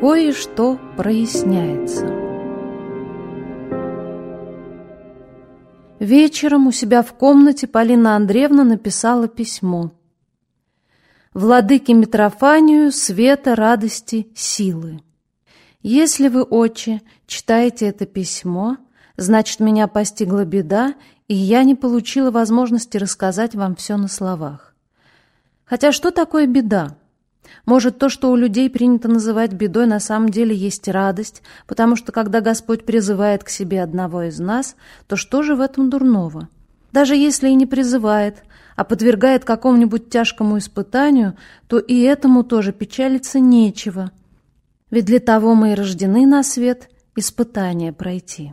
Кое-что проясняется. Вечером у себя в комнате Полина Андреевна написала письмо. «Владыке Митрофанию света, радости, силы. Если вы, отче, читаете это письмо, значит, меня постигла беда, и я не получила возможности рассказать вам все на словах. Хотя что такое беда? Может, то, что у людей принято называть бедой, на самом деле есть радость, потому что когда Господь призывает к себе одного из нас, то что же в этом дурного? Даже если и не призывает, а подвергает какому-нибудь тяжкому испытанию, то и этому тоже печалиться нечего. Ведь для того мы и рождены на свет испытания пройти.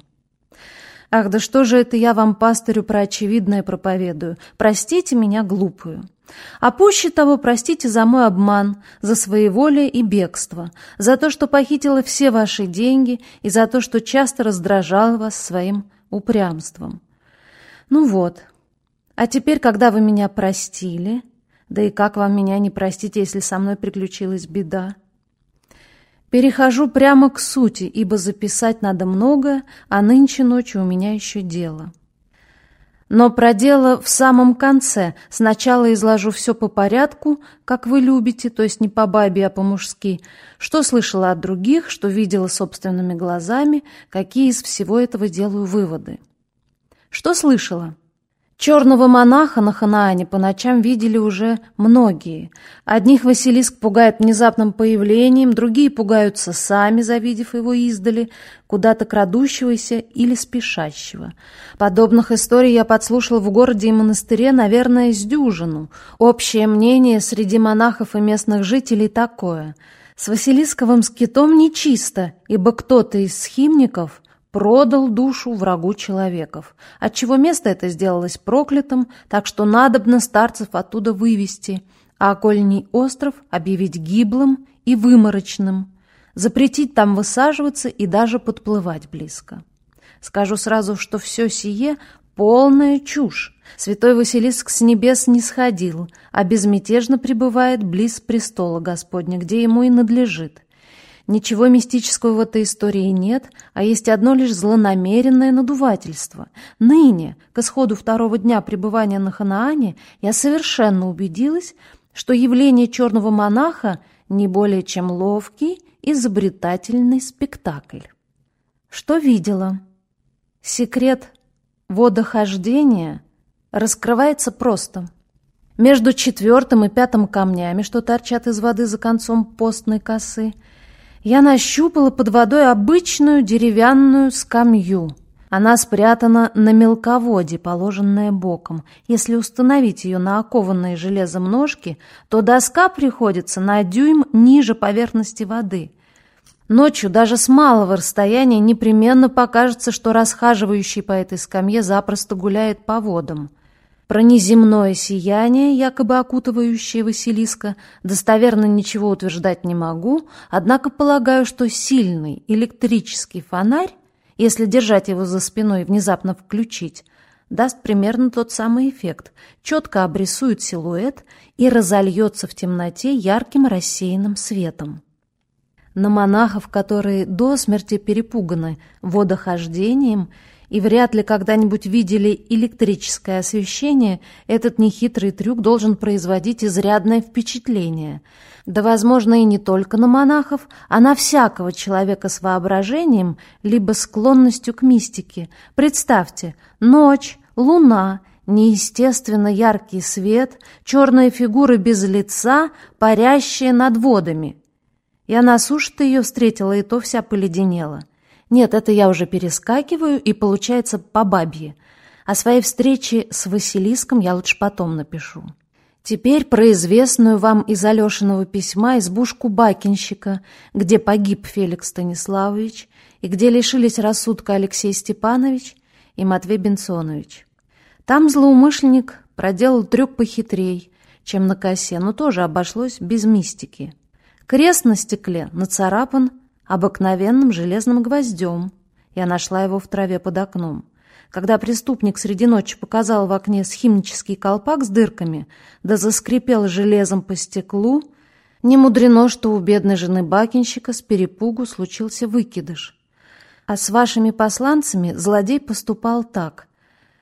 Ах, да что же это я вам, пастырю, про очевидное проповедую? Простите меня глупую. А пуще того, простите за мой обман, за своеволие и бегство, за то, что похитила все ваши деньги и за то, что часто раздражала вас своим упрямством. Ну вот, а теперь, когда вы меня простили, да и как вам меня не простить, если со мной приключилась беда, Перехожу прямо к сути, ибо записать надо многое, а нынче ночью у меня еще дело. Но про дело в самом конце. Сначала изложу все по порядку, как вы любите, то есть не по бабе, а по-мужски. Что слышала от других, что видела собственными глазами, какие из всего этого делаю выводы. Что слышала? Черного монаха на Ханаане по ночам видели уже многие. Одних Василиск пугает внезапным появлением, другие пугаются сами, завидев его издали, куда-то крадущегося или спешащего. Подобных историй я подслушал в городе и монастыре, наверное, с дюжину. Общее мнение среди монахов и местных жителей такое. С Василисковым скитом нечисто, ибо кто-то из схимников продал душу врагу человеков, отчего место это сделалось проклятым, так что надобно старцев оттуда вывести, а окольний остров объявить гиблым и выморочным, запретить там высаживаться и даже подплывать близко. Скажу сразу, что все сие — полная чушь. Святой Василиск с небес не сходил, а безмятежно пребывает близ престола Господня, где ему и надлежит. Ничего мистического в этой истории нет, а есть одно лишь злонамеренное надувательство. Ныне, к исходу второго дня пребывания на Ханаане, я совершенно убедилась, что явление черного монаха не более чем ловкий, изобретательный спектакль. Что видела? Секрет водохождения раскрывается просто. Между четвертым и пятым камнями, что торчат из воды за концом постной косы, я нащупала под водой обычную деревянную скамью. Она спрятана на мелководье, положенная боком. Если установить ее на окованные железом ножки, то доска приходится на дюйм ниже поверхности воды. Ночью даже с малого расстояния непременно покажется, что расхаживающий по этой скамье запросто гуляет по водам. Про неземное сияние, якобы окутывающее Василиска, достоверно ничего утверждать не могу, однако полагаю, что сильный электрический фонарь, если держать его за спиной и внезапно включить, даст примерно тот самый эффект, четко обрисует силуэт и разольется в темноте ярким рассеянным светом. На монахов, которые до смерти перепуганы водохождением и вряд ли когда-нибудь видели электрическое освещение, этот нехитрый трюк должен производить изрядное впечатление. Да, возможно, и не только на монахов, а на всякого человека с воображением, либо склонностью к мистике. Представьте, ночь, луна, неестественно яркий свет, черная фигура без лица, парящая над водами. Я на суше-то ее встретила, и то вся поледенела. Нет, это я уже перескакиваю, и получается по бабье. О своей встрече с Василиском я лучше потом напишу. Теперь про известную вам из Алешиного письма избушку Бакинщика, где погиб Феликс Станиславович и где лишились рассудка Алексей Степанович и Матвей Бенсонович. Там злоумышленник проделал трюк похитрей, чем на косе, но тоже обошлось без мистики. Крест на стекле нацарапан обыкновенным железным гвоздем. Я нашла его в траве под окном. Когда преступник среди ночи показал в окне схимнический колпак с дырками, да заскрипел железом по стеклу, Не мудрено, что у бедной жены бакинщика с перепугу случился выкидыш. А с вашими посланцами злодей поступал так.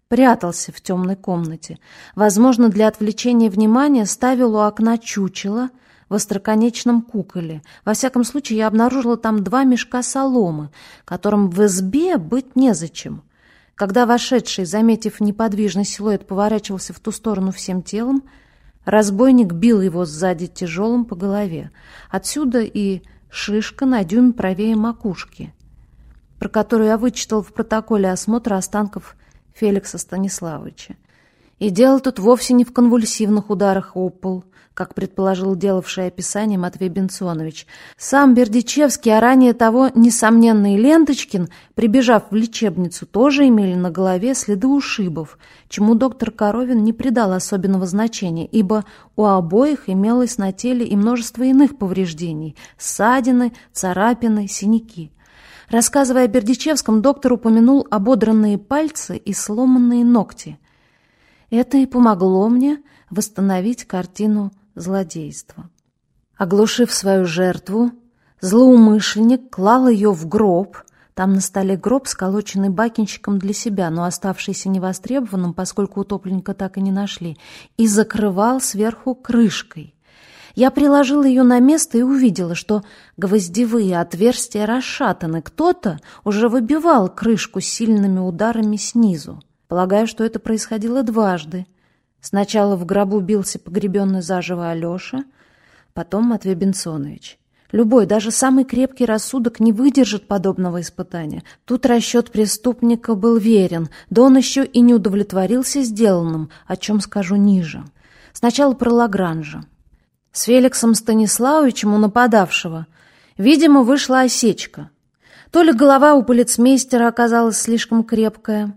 Прятался в темной комнате. Возможно, для отвлечения внимания ставил у окна чучело в остроконечном куколе. Во всяком случае, я обнаружила там два мешка соломы, которым в избе быть незачем. Когда вошедший, заметив неподвижный силуэт, поворачивался в ту сторону всем телом, разбойник бил его сзади тяжелым по голове. Отсюда и шишка на дюйм правее макушки, про которую я вычитал в протоколе осмотра останков Феликса Станиславовича. И дело тут вовсе не в конвульсивных ударах о пол, как предположил делавший описание Матвей Бенционович. Сам Бердичевский, а ранее того, несомненно, и Ленточкин, прибежав в лечебницу, тоже имели на голове следы ушибов, чему доктор Коровин не придал особенного значения, ибо у обоих имелось на теле и множество иных повреждений – ссадины, царапины, синяки. Рассказывая о Бердичевском, доктор упомянул ободранные пальцы и сломанные ногти. Это и помогло мне восстановить картину злодейства. Оглушив свою жертву, злоумышленник клал ее в гроб, там на столе гроб, сколоченный бакинщиком для себя, но оставшийся невостребованным, поскольку утопленника так и не нашли, и закрывал сверху крышкой. Я приложила ее на место и увидела, что гвоздевые отверстия расшатаны. Кто-то уже выбивал крышку сильными ударами снизу. Полагаю, что это происходило дважды. Сначала в гробу бился погребенный заживо Алеша, потом Матвей Бенсонович. Любой, даже самый крепкий рассудок не выдержит подобного испытания. Тут расчет преступника был верен, да он еще и не удовлетворился сделанным, о чем скажу ниже. Сначала про Лагранжа. С Феликсом Станиславовичем у нападавшего, видимо, вышла осечка. То ли голова у полицмейстера оказалась слишком крепкая,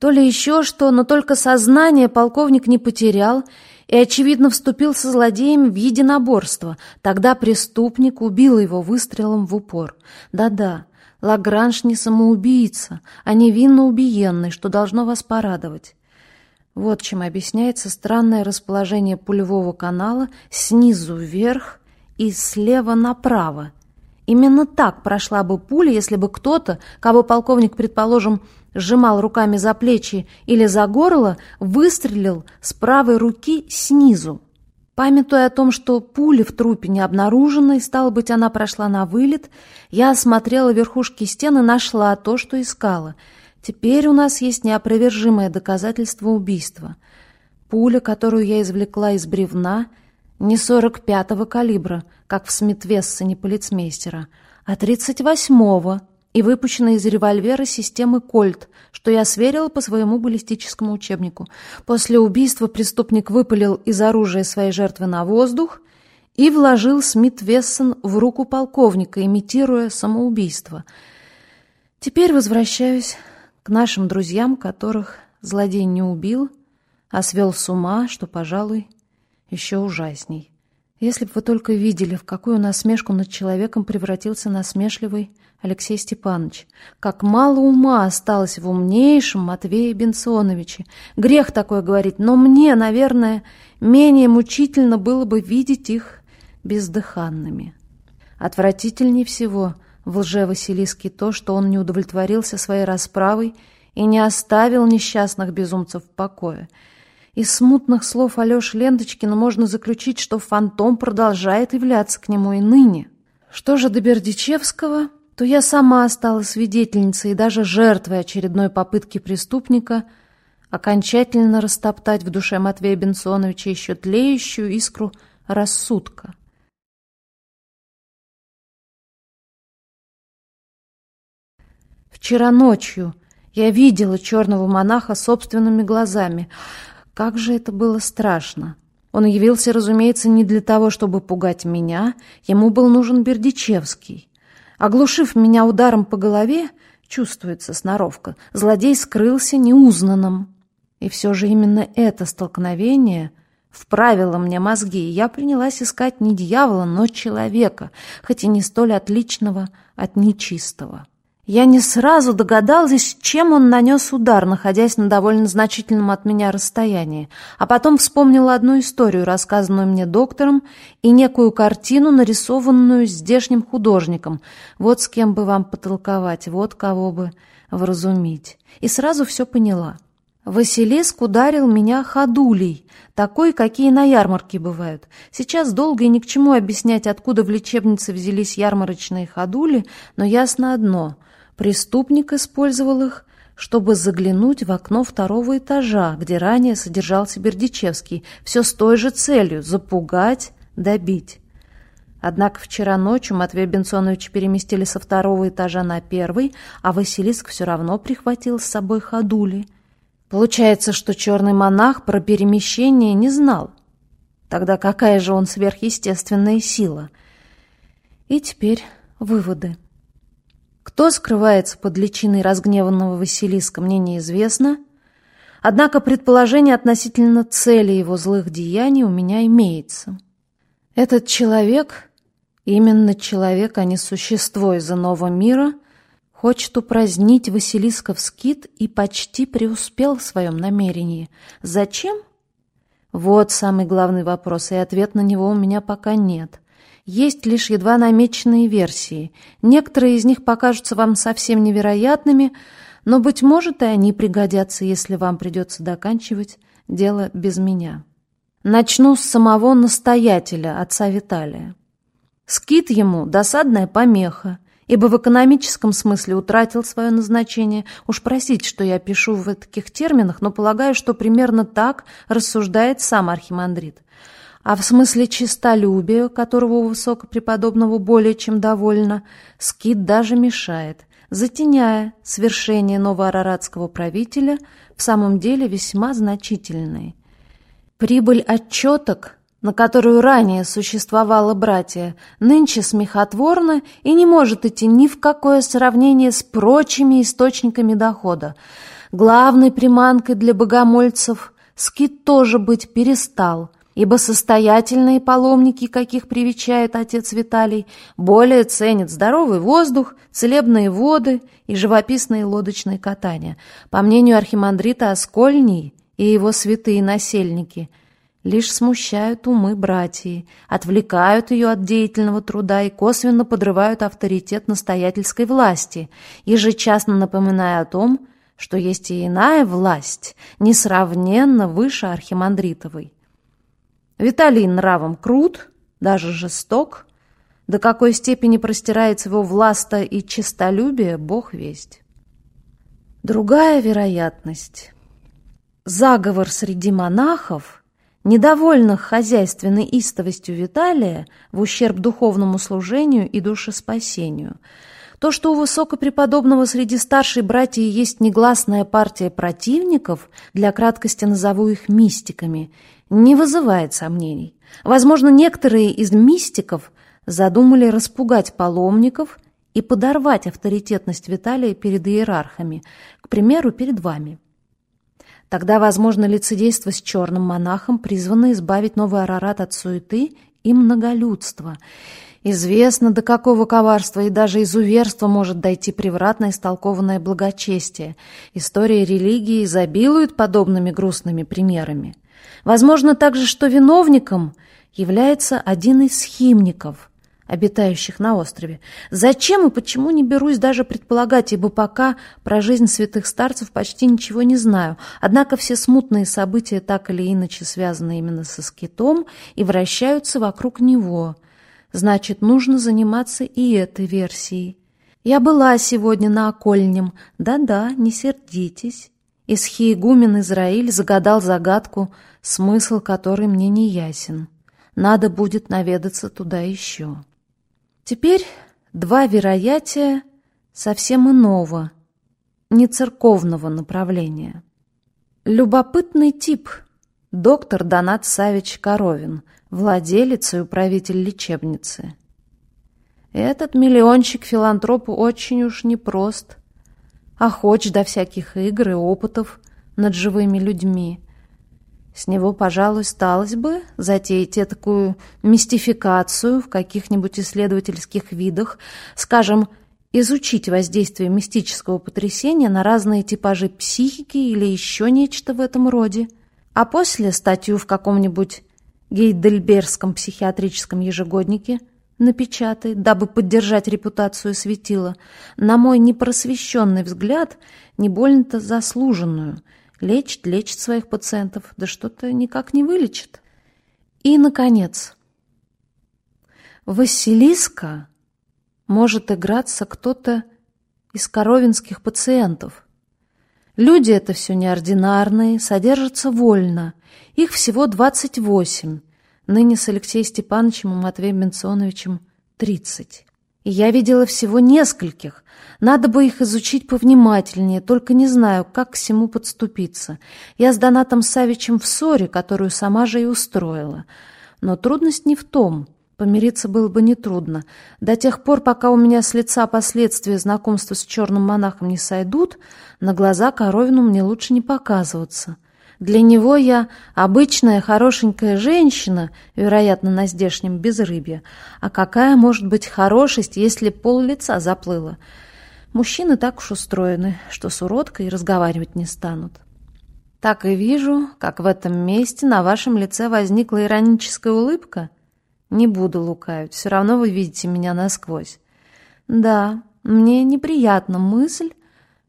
то ли еще что, но только сознание полковник не потерял и, очевидно, вступил со злодеями в единоборство. Тогда преступник убил его выстрелом в упор. Да-да, Лагранж не самоубийца, а невинно убиенный, что должно вас порадовать. Вот чем объясняется странное расположение пулевого канала снизу вверх и слева направо. Именно так прошла бы пуля, если бы кто-то, кого полковник, предположим, сжимал руками за плечи или за горло, выстрелил с правой руки снизу. Памятуя о том, что пули в трупе не обнаружена, и, стало быть, она прошла на вылет, я осмотрела верхушки стен и нашла то, что искала. Теперь у нас есть неопровержимое доказательство убийства. Пуля, которую я извлекла из бревна, не 45-го калибра, как в Смитвессене полицмейстера, а 38-го, и выпущена из револьвера системы «Кольт», что я сверила по своему баллистическому учебнику. После убийства преступник выпалил из оружия своей жертвы на воздух и вложил Смит Вессон в руку полковника, имитируя самоубийство. Теперь возвращаюсь к нашим друзьям, которых злодей не убил, а свел с ума, что, пожалуй, еще ужасней. Если бы вы только видели, в какую насмешку над человеком превратился насмешливый Алексей Степанович, как мало ума осталось в умнейшем Матвее Бенсоновиче. Грех такое говорить, но мне, наверное, менее мучительно было бы видеть их бездыханными. Отвратительнее всего в лже-Василиске то, что он не удовлетворился своей расправой и не оставил несчастных безумцев в покое. Из смутных слов Алеши Ленточкина можно заключить, что фантом продолжает являться к нему и ныне. Что же до Бердичевского то я сама стала свидетельницей и даже жертвой очередной попытки преступника окончательно растоптать в душе Матвея Бенсоновича еще тлеющую искру рассудка. Вчера ночью я видела черного монаха собственными глазами. Как же это было страшно! Он явился, разумеется, не для того, чтобы пугать меня, ему был нужен Бердичевский. Оглушив меня ударом по голове, чувствуется сноровка, злодей скрылся неузнанным. И все же именно это столкновение вправило мне мозги, и я принялась искать не дьявола, но человека, хоть и не столь отличного от нечистого. Я не сразу догадалась, чем он нанес удар, находясь на довольно значительном от меня расстоянии, а потом вспомнила одну историю, рассказанную мне доктором, и некую картину, нарисованную здешним художником. Вот с кем бы вам потолковать, вот кого бы вразумить. И сразу все поняла. Василиск ударил меня ходулей, такой, какие на ярмарке бывают. Сейчас долго и ни к чему объяснять, откуда в лечебнице взялись ярмарочные ходули, но ясно одно — Преступник использовал их, чтобы заглянуть в окно второго этажа, где ранее содержался Бердичевский, все с той же целью — запугать, добить. Однако вчера ночью Матвея Бенсоновича переместили со второго этажа на первый, а Василиск все равно прихватил с собой ходули. Получается, что черный монах про перемещение не знал. Тогда какая же он сверхъестественная сила? И теперь выводы. Кто скрывается под личиной разгневанного Василиска, мне неизвестно. Однако предположение относительно цели его злых деяний у меня имеется. Этот человек, именно человек, а не существо из иного мира, хочет упразднить Василисков скит и почти преуспел в своем намерении. Зачем? Вот самый главный вопрос, и ответ на него у меня пока нет. Есть лишь едва намеченные версии. Некоторые из них покажутся вам совсем невероятными, но, быть может, и они пригодятся, если вам придется доканчивать дело без меня. Начну с самого настоятеля, отца Виталия. Скит ему — досадная помеха, ибо в экономическом смысле утратил свое назначение. Уж просить, что я пишу в таких терминах, но полагаю, что примерно так рассуждает сам архимандрит а в смысле честолюбия, которого у высокопреподобного более чем довольно, скид даже мешает, затеняя свершение новоараратского правителя в самом деле весьма значительной. Прибыль отчеток, на которую ранее существовало братья, нынче смехотворна и не может идти ни в какое сравнение с прочими источниками дохода. Главной приманкой для богомольцев скид тоже быть перестал – ибо состоятельные паломники, каких привечает отец Виталий, более ценят здоровый воздух, целебные воды и живописные лодочные катания. По мнению архимандрита Аскольний и его святые насельники, лишь смущают умы братьи, отвлекают ее от деятельного труда и косвенно подрывают авторитет настоятельской власти, ежечасно напоминая о том, что есть и иная власть, несравненно выше архимандритовой. Виталий нравом крут, даже жесток. До какой степени простирается его власта и честолюбие, бог весть. Другая вероятность. Заговор среди монахов, недовольных хозяйственной истовостью Виталия в ущерб духовному служению и душеспасению – то, что у высокопреподобного среди старшей братьев есть негласная партия противников, для краткости назову их мистиками, не вызывает сомнений. Возможно, некоторые из мистиков задумали распугать паломников и подорвать авторитетность Виталия перед иерархами, к примеру, перед вами. Тогда, возможно, лицедейство с черным монахом призвано избавить новый Арарат от суеты и многолюдства – Известно, до какого коварства и даже изуверства может дойти превратно истолкованное благочестие. История религии изобилует подобными грустными примерами. Возможно также, что виновником является один из химников, обитающих на острове. Зачем и почему не берусь даже предполагать, ибо пока про жизнь святых старцев почти ничего не знаю. Однако все смутные события так или иначе связаны именно со скитом и вращаются вокруг него – Значит, нужно заниматься и этой версией. Я была сегодня на окольнем. Да-да, не сердитесь. Исхиегумен Израиль загадал загадку, смысл которой мне не ясен. Надо будет наведаться туда еще. Теперь два вероятия совсем иного, не церковного направления. Любопытный тип, доктор Донат Савич Коровин – владелец и управитель лечебницы. Этот миллиончик филантропу очень уж непрост, охоч до всяких игр и опытов над живыми людьми. С него, пожалуй, сталось бы затеять такую мистификацию в каких-нибудь исследовательских видах, скажем, изучить воздействие мистического потрясения на разные типажи психики или еще нечто в этом роде, а после статью в каком-нибудь Гейдельбергском психиатрическом ежегоднике напечатает, дабы поддержать репутацию светила, на мой непросвещенный взгляд, не больно-то заслуженную, лечит, лечит своих пациентов, да что-то никак не вылечит. И, наконец, Василиска может играться кто-то из коровинских пациентов. Люди это все неординарные, содержатся вольно. Их всего 28. Ныне с Алексеем Степановичем и Матвеем Бенционовичем 30. Я видела всего нескольких. Надо бы их изучить повнимательнее, только не знаю, как к всему подступиться. Я с Донатом Савичем в ссоре, которую сама же и устроила. Но трудность не в том — Помириться было бы нетрудно. До тех пор, пока у меня с лица последствия знакомства с черным монахом не сойдут, на глаза Коровину мне лучше не показываться. Для него я обычная хорошенькая женщина, вероятно, на здешнем безрыбье. А какая может быть хорошесть, если пол лица заплыло? Мужчины так уж устроены, что с уродкой разговаривать не станут. Так и вижу, как в этом месте на вашем лице возникла ироническая улыбка — не буду лукавить, все равно вы видите меня насквозь. Да, мне неприятна мысль,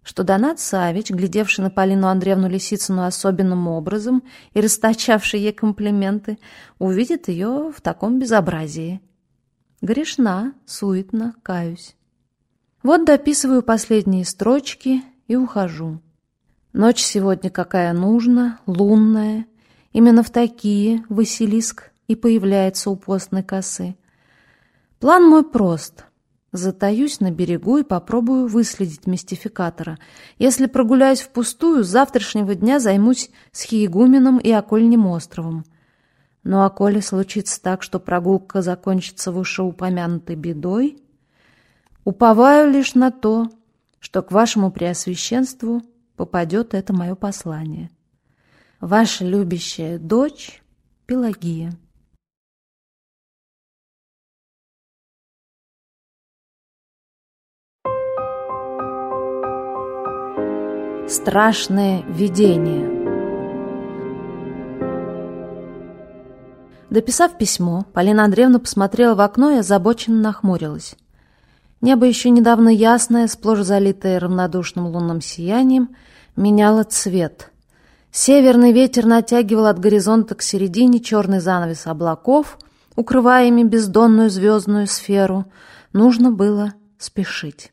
что Донат Савич, глядевший на Полину Андреевну Лисицыну особенным образом и расточавший ей комплименты, увидит ее в таком безобразии. Грешна, суетно, каюсь. Вот дописываю последние строчки и ухожу. Ночь сегодня какая нужна, лунная. Именно в такие Василиск и появляется у постной косы. План мой прост. Затаюсь на берегу и попробую выследить мистификатора. Если прогуляюсь впустую, с завтрашнего дня займусь Схиегуменом и Окольним островом. Ну а коли случится так, что прогулка закончится вышеупомянутой бедой, уповаю лишь на то, что к вашему преосвященству попадет это мое послание. Ваша любящая дочь Пелагия. Страшное видение. Дописав письмо, Полина Андреевна посмотрела в окно и озабоченно нахмурилась. Небо еще недавно ясное, сплошь залитое равнодушным лунным сиянием, меняло цвет. Северный ветер натягивал от горизонта к середине черный занавес облаков, укрывая ими бездонную звездную сферу. Нужно было спешить.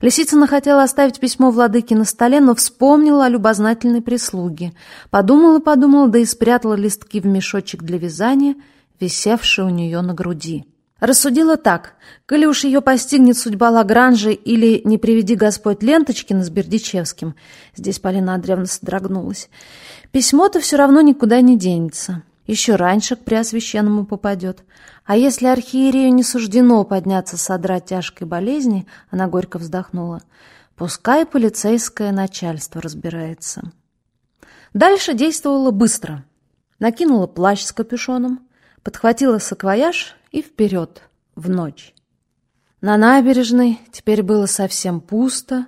Лисицына хотела оставить письмо владыке на столе, но вспомнила о любознательной прислуге. Подумала-подумала, да и спрятала листки в мешочек для вязания, висевший у нее на груди. Рассудила так, коли уж ее постигнет судьба Лагранжи или не приведи Господь Ленточкина с Бердичевским, здесь Полина Андреевна содрогнулась, письмо-то все равно никуда не денется еще раньше к Преосвященному попадет. А если архиерею не суждено подняться содрать тяжкой болезни, она горько вздохнула, пускай полицейское начальство разбирается. Дальше действовала быстро. Накинула плащ с капюшоном, подхватила саквояж и вперед, в ночь. На набережной теперь было совсем пусто.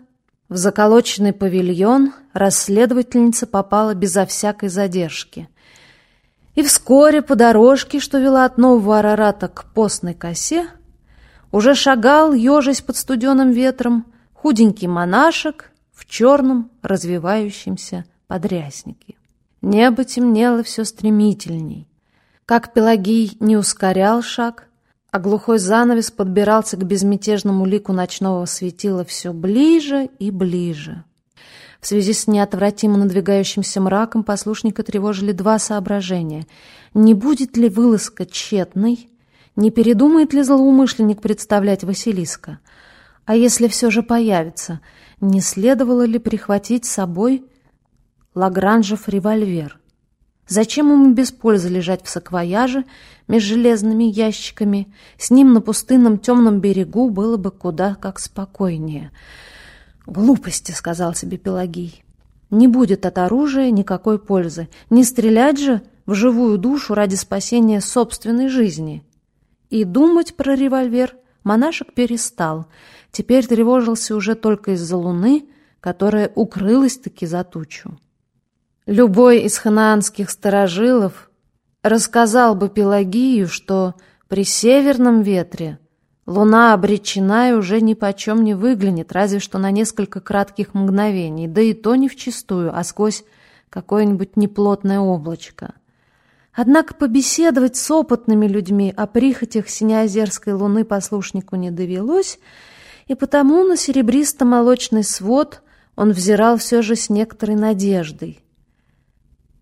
В заколоченный павильон расследовательница попала безо всякой задержки — и вскоре по дорожке, что вела от Нового Арарата к постной косе, уже шагал, ежась под студеным ветром, худенький монашек в черном развивающемся подряснике. Небо темнело все стремительней. Как Пелагий не ускорял шаг, а глухой занавес подбирался к безмятежному лику ночного светила все ближе и ближе. В связи с неотвратимо надвигающимся мраком послушника тревожили два соображения. Не будет ли вылазка тщетной? Не передумает ли злоумышленник представлять Василиска? А если все же появится, не следовало ли прихватить с собой Лагранжев револьвер? Зачем ему без пользы лежать в саквояже между железными ящиками? С ним на пустынном темном берегу было бы куда как спокойнее — «Глупости», — сказал себе Пелагий. «Не будет от оружия никакой пользы. Не стрелять же в живую душу ради спасения собственной жизни. И думать про револьвер монашек перестал. Теперь тревожился уже только из-за луны, которая укрылась-таки за тучу. Любой из ханаанских сторожилов рассказал бы Пелагию, что при северном ветре луна обречена и уже ни почем не выглянет, разве что на несколько кратких мгновений, да и то не вчистую, а сквозь какое-нибудь неплотное облачко. Однако побеседовать с опытными людьми о прихотях синеозерской луны послушнику не довелось, и потому на серебристо-молочный свод он взирал все же с некоторой надеждой.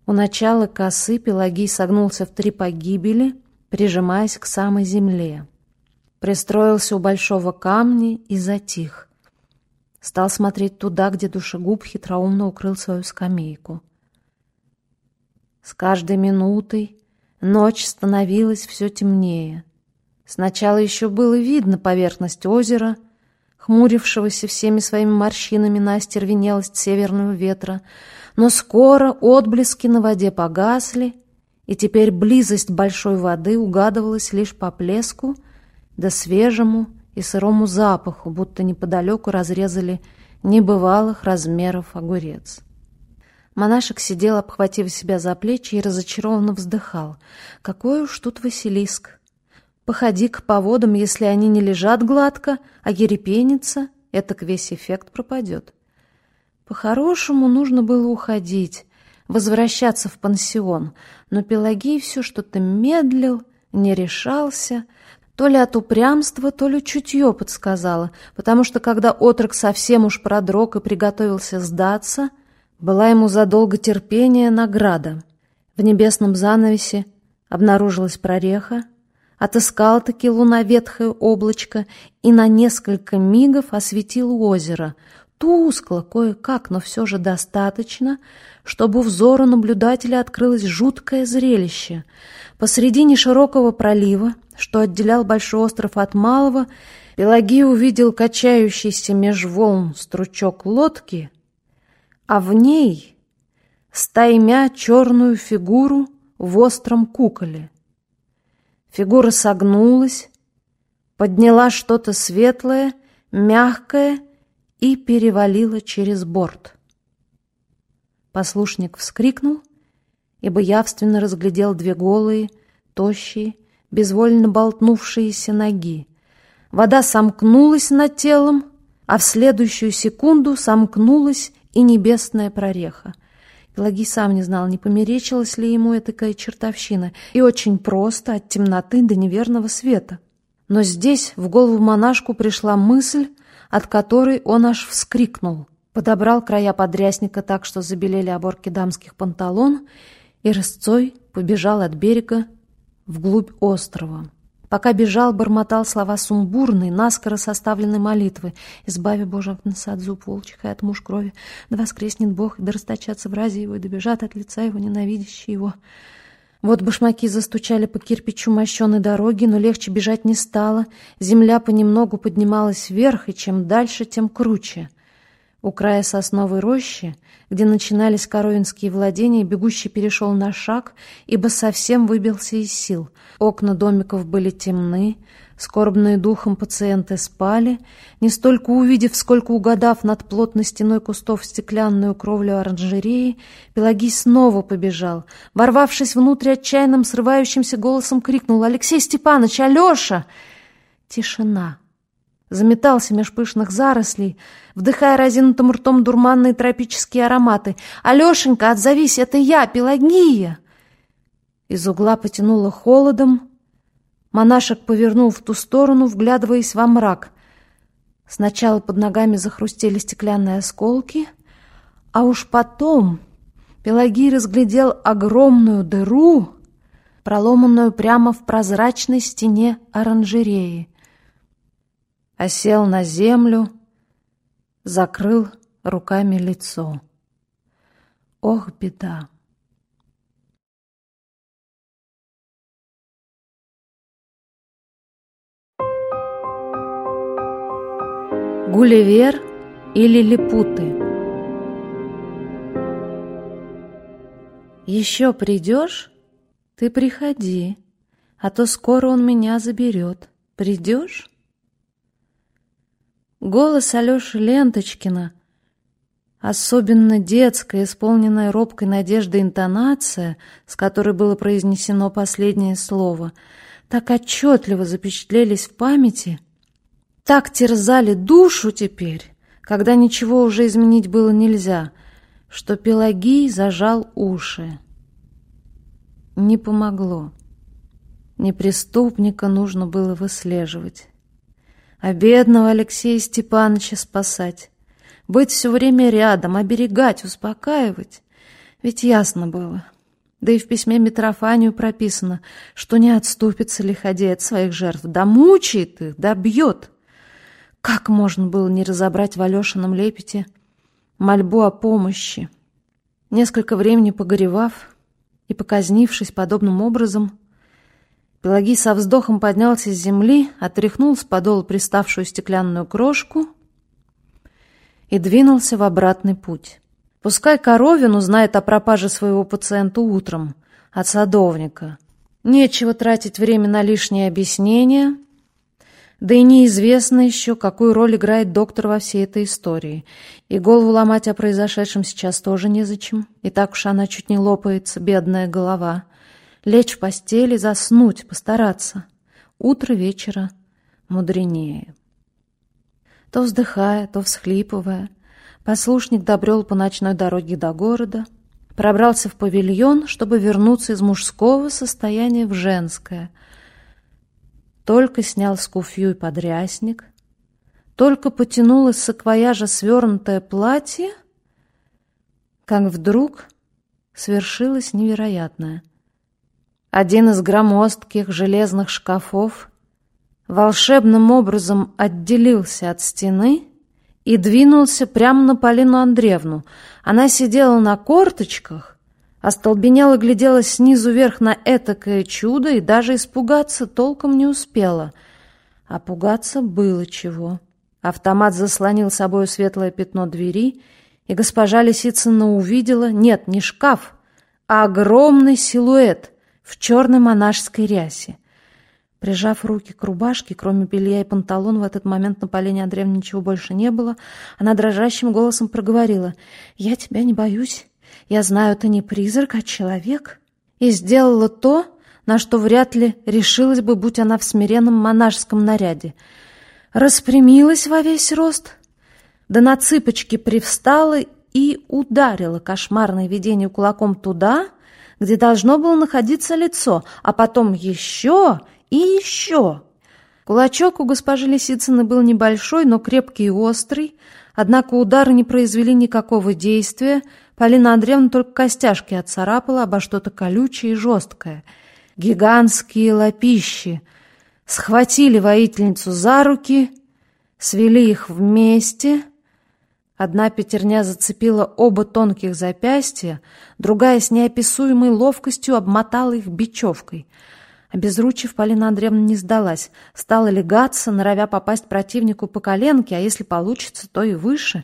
У начала косы Пелагий согнулся в три погибели, прижимаясь к самой земле. Пристроился у большого камня и затих. Стал смотреть туда, где душегуб хитроумно укрыл свою скамейку. С каждой минутой ночь становилась все темнее. Сначала еще было видно поверхность озера, хмурившегося всеми своими морщинами на остервенелость северного ветра, но скоро отблески на воде погасли, и теперь близость большой воды угадывалась лишь по плеску да свежему и сырому запаху, будто неподалеку разрезали небывалых размеров огурец. Монашек сидел, обхватив себя за плечи, и разочарованно вздыхал. Какой уж тут Василиск! Походи-ка по водам, если они не лежат гладко, а ерепенятся, этак весь эффект пропадет. По-хорошему нужно было уходить, возвращаться в пансион, но Пелагей все что-то медлил, не решался, то ли от упрямства, то ли чутье подсказала, потому что когда отрок совсем уж продрог и приготовился сдаться — была ему за долготерпение награда. В небесном занавесе обнаружилась прореха, отыскала-таки луна ветхое облачко и на несколько мигов осветила озеро, тускло кое-как, но все же достаточно, чтобы у взора наблюдателя открылось жуткое зрелище. Посредине широкого пролива, что отделял большой остров от малого, Пелагий увидел качающийся меж волн стручок лодки — а в ней стаймя черную фигуру в остром куколе. Фигура согнулась, подняла что-то светлое, мягкое и перевалила через борт. Послушник вскрикнул, ибо явственно разглядел две голые, тощие, безвольно болтнувшиеся ноги. Вода сомкнулась над телом, а в следующую секунду сомкнулась и небесная прореха. Пелагий сам не знал, не померечилась ли ему этакая чертовщина, и очень просто от темноты до неверного света. Но здесь в голову монашку пришла мысль, от которой он аж вскрикнул. Подобрал края подрясника так, что забелели оборки дамских панталон, и рысцой побежал от берега вглубь острова. Пока бежал, бормотал слова сумбурной, наскоро составленной молитвы. «Избави, Боже, от нас от зуб волчьих и от муж крови, да воскреснет Бог, да расточатся в разе его, и добежат от лица его ненавидящие его». Вот башмаки застучали по кирпичу мощеной дороги, но легче бежать не стало. Земля понемногу поднималась вверх, и чем дальше, тем круче. У края сосновой рощи, где начинались коровинские владения, бегущий перешел на шаг, ибо совсем выбился из сил. Окна домиков были темны, скорбные духом пациенты спали, не столько увидев, сколько угадав над плотной стеной кустов стеклянную кровлю оранжереи, Пелагий снова побежал. Ворвавшись внутрь отчаянным, срывающимся голосом, крикнул «Алексей Степанович! Алеша!» Тишина заметался меж пышных зарослей, вдыхая разинутым ртом дурманные тропические ароматы. «Алешенька, отзовись, это я, Пелагия!» Из угла потянуло холодом. Монашек повернул в ту сторону, вглядываясь во мрак. Сначала под ногами захрустели стеклянные осколки, а уж потом Пелагий разглядел огромную дыру, проломанную прямо в прозрачной стене оранжереи осел на землю, закрыл руками лицо. Ох, беда! Гулливер или Липуты Еще придешь? Ты приходи, а то скоро он меня заберет. Придешь? Голос Алёши Ленточкина, особенно детская, исполненная робкой надеждой интонация, с которой было произнесено последнее слово, так отчетливо запечатлелись в памяти, так терзали душу теперь, когда ничего уже изменить было нельзя, что Пелагий зажал уши. Не помогло. Непреступника нужно было выслеживать а бедного Алексея Степановича спасать, быть все время рядом, оберегать, успокаивать. Ведь ясно было, да и в письме Митрофанию прописано, что не отступится лиходей от своих жертв, да мучает их, да бьет. Как можно было не разобрать в Алешином лепете мольбу о помощи? Несколько времени погоревав и показнившись подобным образом, Пелагий со вздохом поднялся с земли, отряхнул с подола приставшую стеклянную крошку и двинулся в обратный путь. Пускай Коровин узнает о пропаже своего пациента утром от садовника. Нечего тратить время на лишние объяснения, да и неизвестно еще, какую роль играет доктор во всей этой истории. И голову ломать о произошедшем сейчас тоже незачем. И так уж она чуть не лопается, бедная голова — Лечь в постели, заснуть, постараться. Утро вечера мудренее. То вздыхая, то всхлипывая, послушник добрел по ночной дороге до города, пробрался в павильон, чтобы вернуться из мужского состояния в женское. Только снял скуфью и подрясник, только потянул из саквояжа свернутое платье, как вдруг свершилось невероятное — один из громоздких железных шкафов волшебным образом отделился от стены и двинулся прямо на Полину Андреевну. Она сидела на корточках, остолбенела глядела снизу вверх на этакое чудо и даже испугаться толком не успела. А пугаться было чего. Автомат заслонил собой светлое пятно двери, и госпожа Лисицына увидела, нет, не шкаф, а огромный силуэт — в черной монашеской рясе. Прижав руки к рубашке, кроме белья и панталон, в этот момент на Полине Андреевне ничего больше не было, она дрожащим голосом проговорила «Я тебя не боюсь. Я знаю, ты не призрак, а человек». И сделала то, на что вряд ли решилась бы, будь она в смиренном монашеском наряде. Распрямилась во весь рост, да на цыпочки привстала и ударила кошмарное видение кулаком туда, где должно было находиться лицо, а потом еще и еще. Кулачок у госпожи Лисицыны был небольшой, но крепкий и острый, однако удары не произвели никакого действия, Полина Андреевна только костяшки отцарапала обо что-то колючее и жесткое. Гигантские лапищи схватили воительницу за руки, свели их вместе — Одна пятерня зацепила оба тонких запястья, другая с неописуемой ловкостью обмотала их бечевкой. Обезручив, Полина Андреевна не сдалась, стала легаться, норовя попасть противнику по коленке, а если получится, то и выше.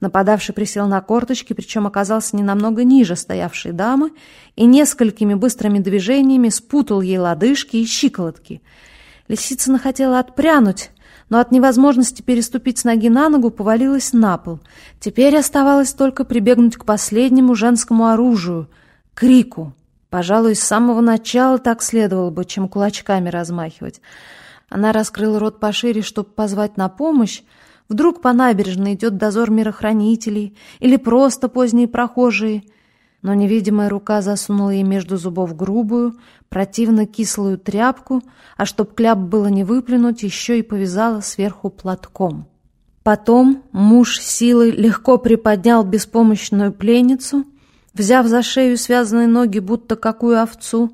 Нападавший присел на корточки, причем оказался не намного ниже стоявшей дамы, и несколькими быстрыми движениями спутал ей лодыжки и щиколотки. Лисицына хотела отпрянуть, но от невозможности переступить с ноги на ногу повалилась на пол. Теперь оставалось только прибегнуть к последнему женскому оружию — крику. Пожалуй, с самого начала так следовало бы, чем кулачками размахивать. Она раскрыла рот пошире, чтобы позвать на помощь. Вдруг по набережной идет дозор мирохранителей или просто поздние прохожие — но невидимая рука засунула ей между зубов грубую, противно кислую тряпку, а чтоб кляп было не выплюнуть, еще и повязала сверху платком. Потом муж силой легко приподнял беспомощную пленницу, взяв за шею связанные ноги, будто какую овцу,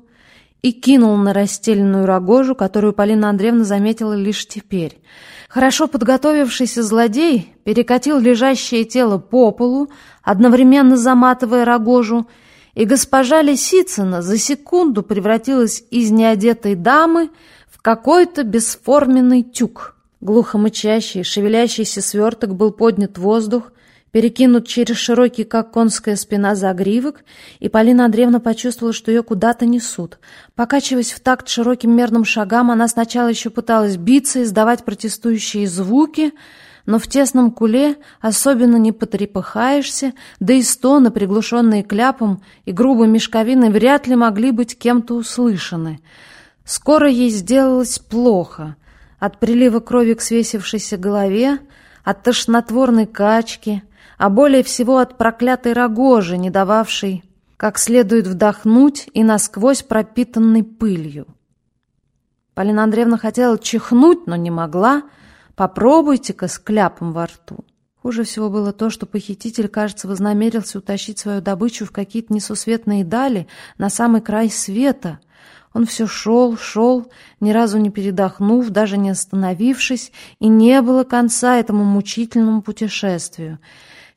и кинул на расстеленную рогожу, которую Полина Андреевна заметила лишь теперь. Хорошо подготовившийся злодей перекатил лежащее тело по полу, одновременно заматывая рогожу, и госпожа Лисицына за секунду превратилась из неодетой дамы в какой-то бесформенный тюк. Глухо мычащий, шевелящийся сверток был поднят в воздух, перекинут через широкий, как конская спина, загривок, и Полина Андреевна почувствовала, что ее куда-то несут. Покачиваясь в такт широким мерным шагам, она сначала еще пыталась биться, издавать протестующие звуки, но в тесном куле особенно не потрепыхаешься, да и стоны, приглушенные кляпом и грубой мешковиной, вряд ли могли быть кем-то услышаны. Скоро ей сделалось плохо. От прилива крови к свесившейся голове, от тошнотворной качки, а более всего от проклятой рогожи, не дававшей как следует вдохнуть и насквозь пропитанной пылью. Полина Андреевна хотела чихнуть, но не могла. Попробуйте-ка с кляпом во рту. Хуже всего было то, что похититель, кажется, вознамерился утащить свою добычу в какие-то несусветные дали на самый край света. Он все шел, шел, ни разу не передохнув, даже не остановившись, и не было конца этому мучительному путешествию.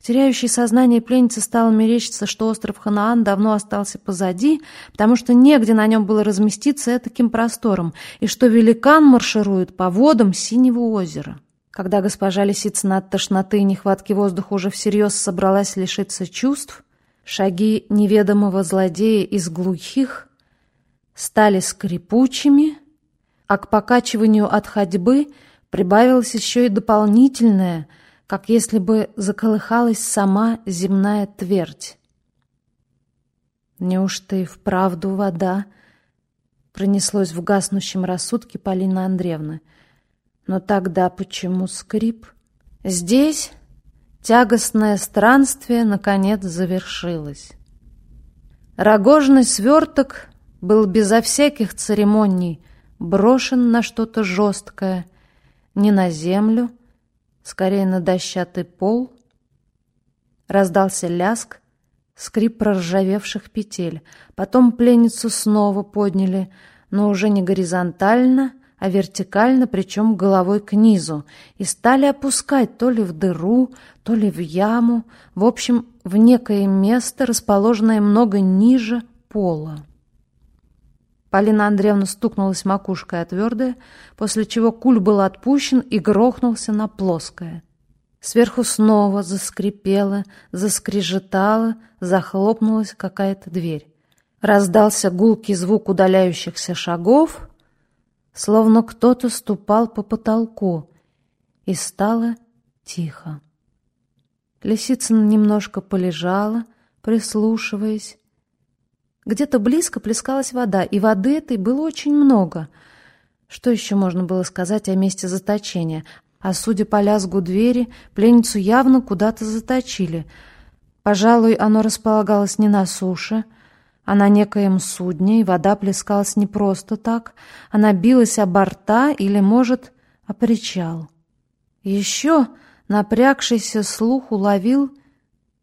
Теряющей сознание пленницы стало мерещиться, что остров Ханаан давно остался позади, потому что негде на нем было разместиться таким простором, и что великан марширует по водам Синего озера. Когда госпожа Лисицына от тошноты и нехватки воздуха уже всерьез собралась лишиться чувств, шаги неведомого злодея из глухих стали скрипучими, а к покачиванию от ходьбы прибавилось еще и дополнительное — как если бы заколыхалась сама земная твердь. Неужто и вправду вода? Пронеслось в гаснущем рассудке Полины Андреевны. Но тогда почему скрип? Здесь тягостное странствие наконец завершилось. Рогожный сверток был безо всяких церемоний брошен на что-то жесткое, не на землю, скорее на дощатый пол. Раздался ляск, скрип проржавевших петель. Потом пленницу снова подняли, но уже не горизонтально, а вертикально, причем головой к низу, и стали опускать то ли в дыру, то ли в яму, в общем, в некое место, расположенное много ниже пола. Полина Андреевна стукнулась макушкой о твердое, после чего куль был отпущен и грохнулся на плоское. Сверху снова заскрипела, заскрежетала, захлопнулась какая-то дверь. Раздался гулкий звук удаляющихся шагов, словно кто-то ступал по потолку, и стало тихо. Лисицына немножко полежала, прислушиваясь, где-то близко плескалась вода, и воды этой было очень много. Что еще можно было сказать о месте заточения? А судя по лязгу двери, пленницу явно куда-то заточили. Пожалуй, оно располагалось не на суше, а на некоем судне, и вода плескалась не просто так. Она билась о борта или, может, о причал. Еще напрягшийся слух уловил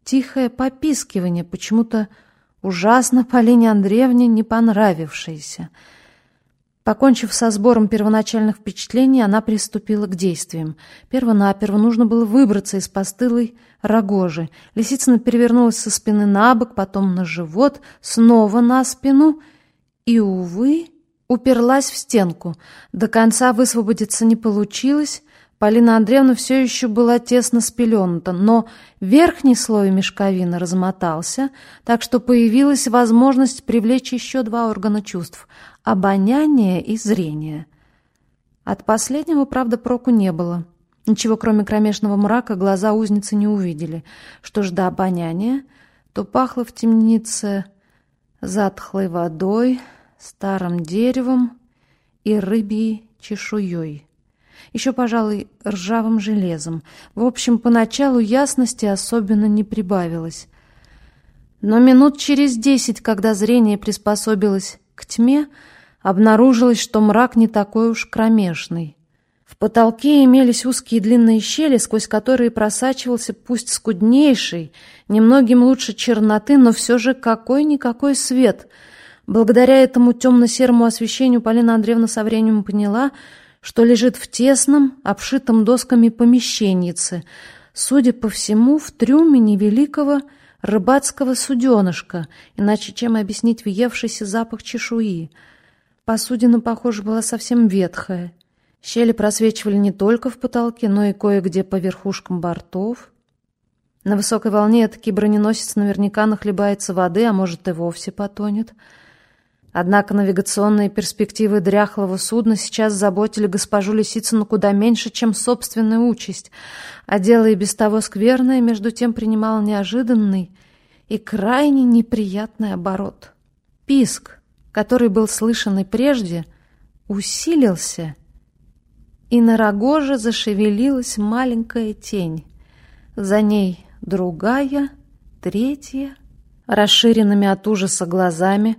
тихое попискивание, почему-то ужасно Полине Андреевне не понравившееся. Покончив со сбором первоначальных впечатлений, она приступила к действиям. Первонаперво нужно было выбраться из постылой рогожи. Лисицына перевернулась со спины на бок, потом на живот, снова на спину и, увы, уперлась в стенку. До конца высвободиться не получилось, Полина Андреевна все еще была тесно спеленута, но верхний слой мешковины размотался, так что появилась возможность привлечь еще два органа чувств — обоняние и зрение. От последнего, правда, проку не было. Ничего, кроме кромешного мрака, глаза узницы не увидели. Что ж до обоняния, то пахло в темнице затхлой водой, старым деревом и рыбьей чешуей еще, пожалуй, ржавым железом. В общем, поначалу ясности особенно не прибавилось. Но минут через десять, когда зрение приспособилось к тьме, обнаружилось, что мрак не такой уж кромешный. В потолке имелись узкие длинные щели, сквозь которые просачивался пусть скуднейший, немногим лучше черноты, но все же какой-никакой свет. Благодаря этому темно-серому освещению Полина Андреевна со временем поняла — что лежит в тесном, обшитом досками помещеннице, судя по всему, в трюме невеликого рыбацкого суденышка, иначе чем объяснить въевшийся запах чешуи. Посудина, похоже, была совсем ветхая. Щели просвечивали не только в потолке, но и кое-где по верхушкам бортов. На высокой волне этакий броненосец наверняка нахлебается воды, а может и вовсе потонет — Однако навигационные перспективы дряхлого судна сейчас заботили госпожу Лисицыну куда меньше, чем собственная участь, а дело и без того скверное между тем принимал неожиданный и крайне неприятный оборот. Писк, который был слышен и прежде, усилился, и на рогоже зашевелилась маленькая тень. За ней другая, третья. Расширенными от ужаса глазами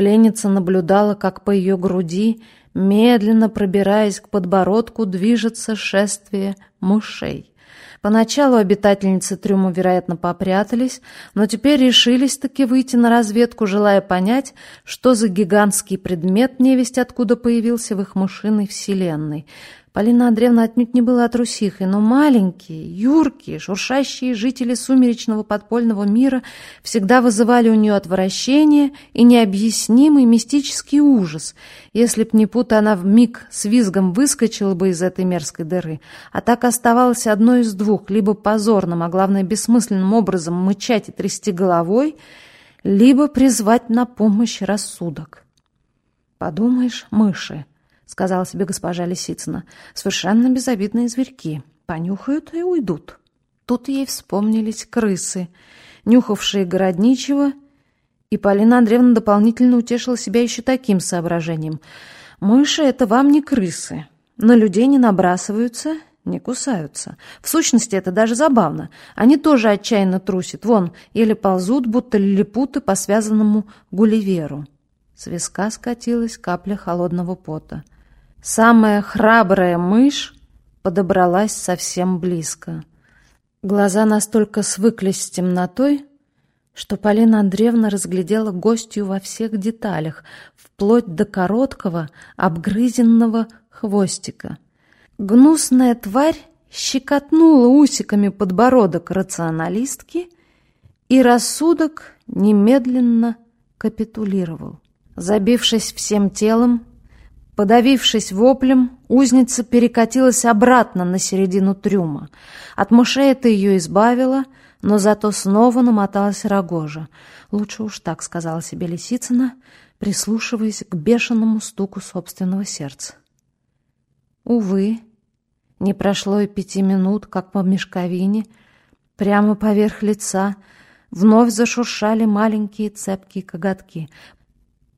пленница наблюдала, как по ее груди, медленно пробираясь к подбородку, движется шествие мышей. Поначалу обитательницы трюма, вероятно, попрятались, но теперь решились таки выйти на разведку, желая понять, что за гигантский предмет невесть откуда появился в их мышиной вселенной. Полина Андреевна отнюдь не была трусихой, но маленькие, юркие, шуршащие жители сумеречного подпольного мира всегда вызывали у нее отвращение и необъяснимый мистический ужас. Если б не пута, она в миг с визгом выскочила бы из этой мерзкой дыры, а так оставалось одно из двух, либо позорным, а главное бессмысленным образом мычать и трясти головой, либо призвать на помощь рассудок. Подумаешь, мыши — сказала себе госпожа Лисицына. «Совершенно безобидные зверьки. Понюхают и уйдут». Тут ей вспомнились крысы, нюхавшие городничего, и Полина Андреевна дополнительно утешила себя еще таким соображением. «Мыши — это вам не крысы. На людей не набрасываются, не кусаются. В сущности, это даже забавно. Они тоже отчаянно трусят. Вон, еле ползут, будто лилипуты по связанному гулливеру». С виска скатилась капля холодного пота. Самая храбрая мышь подобралась совсем близко. Глаза настолько свыклись с темнотой, что Полина Андреевна разглядела гостью во всех деталях, вплоть до короткого, обгрызенного хвостика. Гнусная тварь щекотнула усиками подбородок рационалистки, и рассудок немедленно капитулировал. Забившись всем телом, Подавившись воплем, узница перекатилась обратно на середину трюма. От мышей это ее избавило, но зато снова намоталась рогожа. «Лучше уж так», — сказала себе Лисицына, прислушиваясь к бешеному стуку собственного сердца. Увы, не прошло и пяти минут, как по мешковине, прямо поверх лица, вновь зашуршали маленькие цепкие коготки.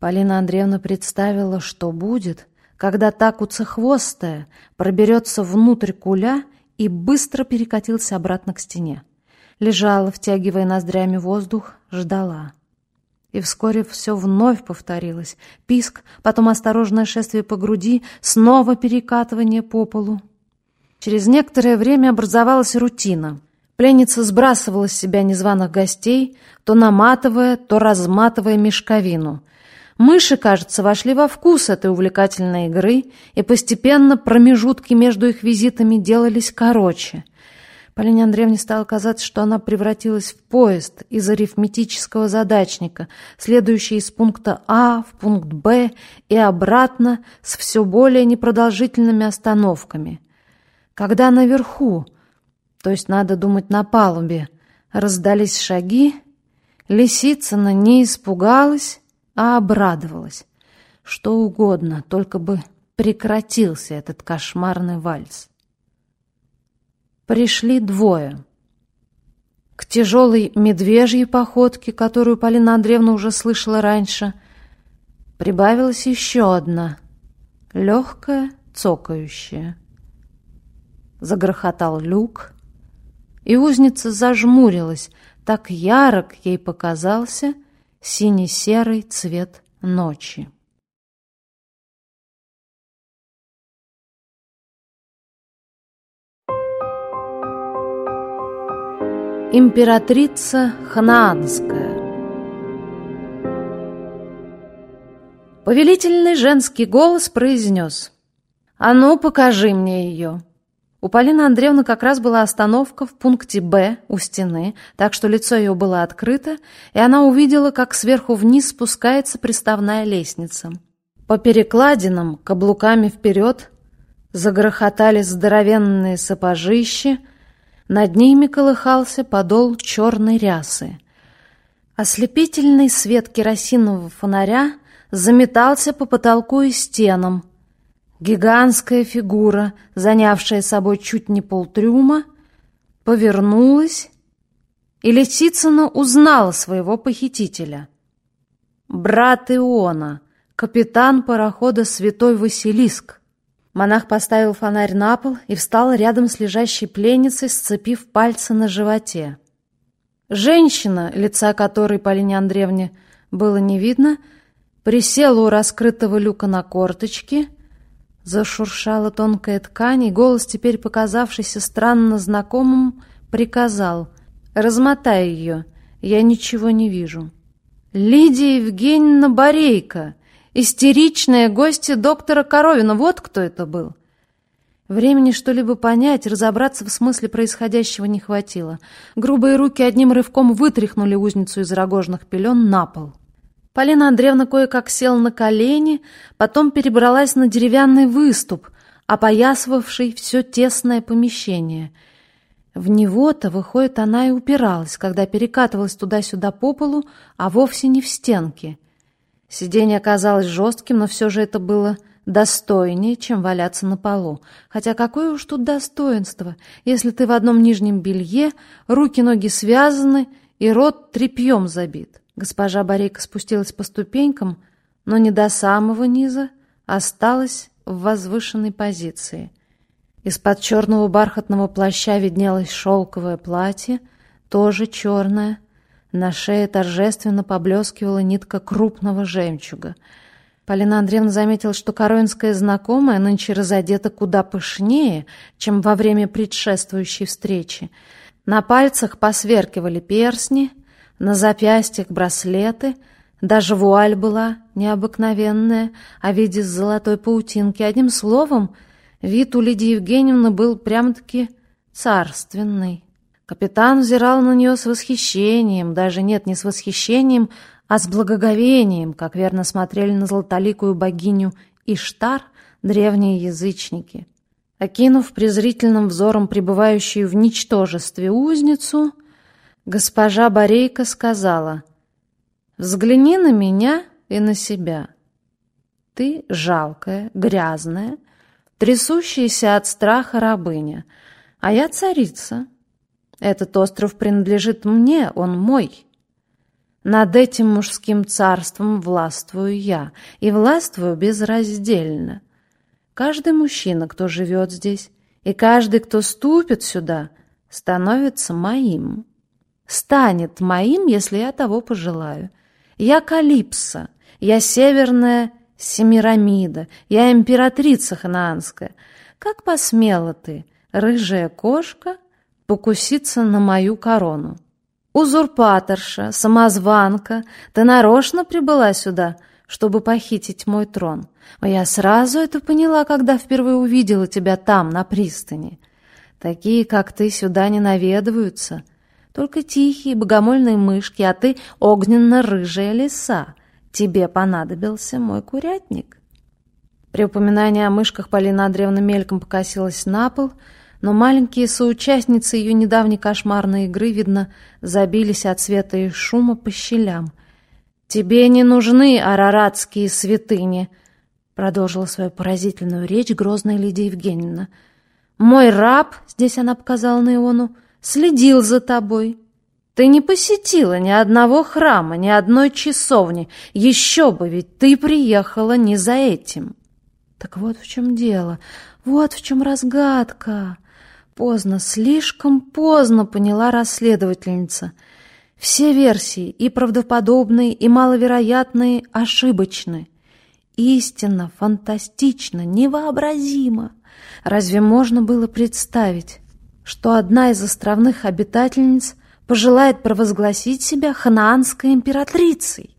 Полина Андреевна представила, что будет, когда та куцехвостая проберется внутрь куля и быстро перекатился обратно к стене. Лежала, втягивая ноздрями воздух, ждала. И вскоре все вновь повторилось. Писк, потом осторожное шествие по груди, снова перекатывание по полу. Через некоторое время образовалась рутина. Пленница сбрасывала с себя незваных гостей, то наматывая, то разматывая мешковину — Мыши, кажется, вошли во вкус этой увлекательной игры, и постепенно промежутки между их визитами делались короче. Полине Андреевне стало казаться, что она превратилась в поезд из арифметического задачника, следующий из пункта А в пункт Б и обратно с все более непродолжительными остановками. Когда наверху, то есть, надо думать, на палубе, раздались шаги, Лисицына не испугалась, а обрадовалась. Что угодно, только бы прекратился этот кошмарный вальс. Пришли двое. К тяжелой медвежьей походке, которую Полина Андреевна уже слышала раньше, прибавилась еще одна, легкая, цокающая. Загрохотал люк, и узница зажмурилась, так ярок ей показался — сине-серый цвет ночи. Императрица Ханаанская Повелительный женский голос произнес «А ну, покажи мне ее!» У Полины Андреевны как раз была остановка в пункте «Б» у стены, так что лицо ее было открыто, и она увидела, как сверху вниз спускается приставная лестница. По перекладинам, каблуками вперед, загрохотали здоровенные сапожищи, над ними колыхался подол черной рясы. Ослепительный свет керосинового фонаря заметался по потолку и стенам. Гигантская фигура, занявшая собой чуть не полтрюма, повернулась, и Лисицына узнала своего похитителя. Брат Иона, капитан парохода «Святой Василиск». Монах поставил фонарь на пол и встал рядом с лежащей пленницей, сцепив пальцы на животе. Женщина, лица которой Полине Андреевне было не видно, присела у раскрытого люка на корточки, зашуршала тонкая ткань, и голос, теперь показавшийся странно знакомым, приказал «Размотай ее, я ничего не вижу». «Лидия Евгеньевна Борейка, истеричная гостья доктора Коровина, вот кто это был». Времени что-либо понять, разобраться в смысле происходящего не хватило. Грубые руки одним рывком вытряхнули узницу из рогожных пелен на пол. Полина Андреевна кое-как села на колени, потом перебралась на деревянный выступ, опоясывавший все тесное помещение. В него-то, выходит, она и упиралась, когда перекатывалась туда-сюда по полу, а вовсе не в стенки. Сиденье оказалось жестким, но все же это было достойнее, чем валяться на полу. Хотя какое уж тут достоинство, если ты в одном нижнем белье, руки-ноги связаны и рот тряпьем забит. Госпожа Борейка спустилась по ступенькам, но не до самого низа, а осталась в возвышенной позиции. Из-под черного бархатного плаща виднелось шелковое платье, тоже черное. На шее торжественно поблескивала нитка крупного жемчуга — Полина Андреевна заметила, что коровинская знакомая нынче разодета куда пышнее, чем во время предшествующей встречи. На пальцах посверкивали перстни, на запястьях браслеты, даже вуаль была необыкновенная, о виде золотой паутинки. Одним словом, вид у Лидии Евгеньевны был прям-таки царственный. Капитан взирал на нее с восхищением, даже нет, не с восхищением, а с благоговением, как верно смотрели на золотоликую богиню Иштар древние язычники. Окинув презрительным взором пребывающую в ничтожестве узницу, госпожа Борейка сказала, «Взгляни на меня и на себя. Ты жалкая, грязная, трясущаяся от страха рабыня, а я царица. Этот остров принадлежит мне, он мой». Над этим мужским царством властвую я, и властвую безраздельно. Каждый мужчина, кто живет здесь, и каждый, кто ступит сюда, становится моим. Станет моим, если я того пожелаю. Я Калипса, я северная Семирамида, я императрица ханаанская. Как посмела ты, рыжая кошка, покуситься на мою корону? Узурпаторша, самозванка, ты нарочно прибыла сюда, чтобы похитить мой трон. Я сразу это поняла, когда впервые увидела тебя там, на пристани. Такие, как ты, сюда не наведываются. Только тихие богомольные мышки, а ты огненно-рыжая лиса. Тебе понадобился мой курятник. При упоминании о мышках Полина Андреевна мельком покосилась на пол — но маленькие соучастницы ее недавней кошмарной игры, видно, забились от света и шума по щелям. «Тебе не нужны араратские святыни», — продолжила свою поразительную речь грозная Лидия Евгеньевна. «Мой раб, — здесь она показала на Иону, — следил за тобой. Ты не посетила ни одного храма, ни одной часовни. Еще бы, ведь ты приехала не за этим». Так вот в чем дело, вот в чем разгадка. Поздно, слишком поздно поняла расследовательница. Все версии, и правдоподобные, и маловероятные, ошибочны. Истинно, фантастично, невообразимо. Разве можно было представить, что одна из островных обитательниц пожелает провозгласить себя ханаанской императрицей?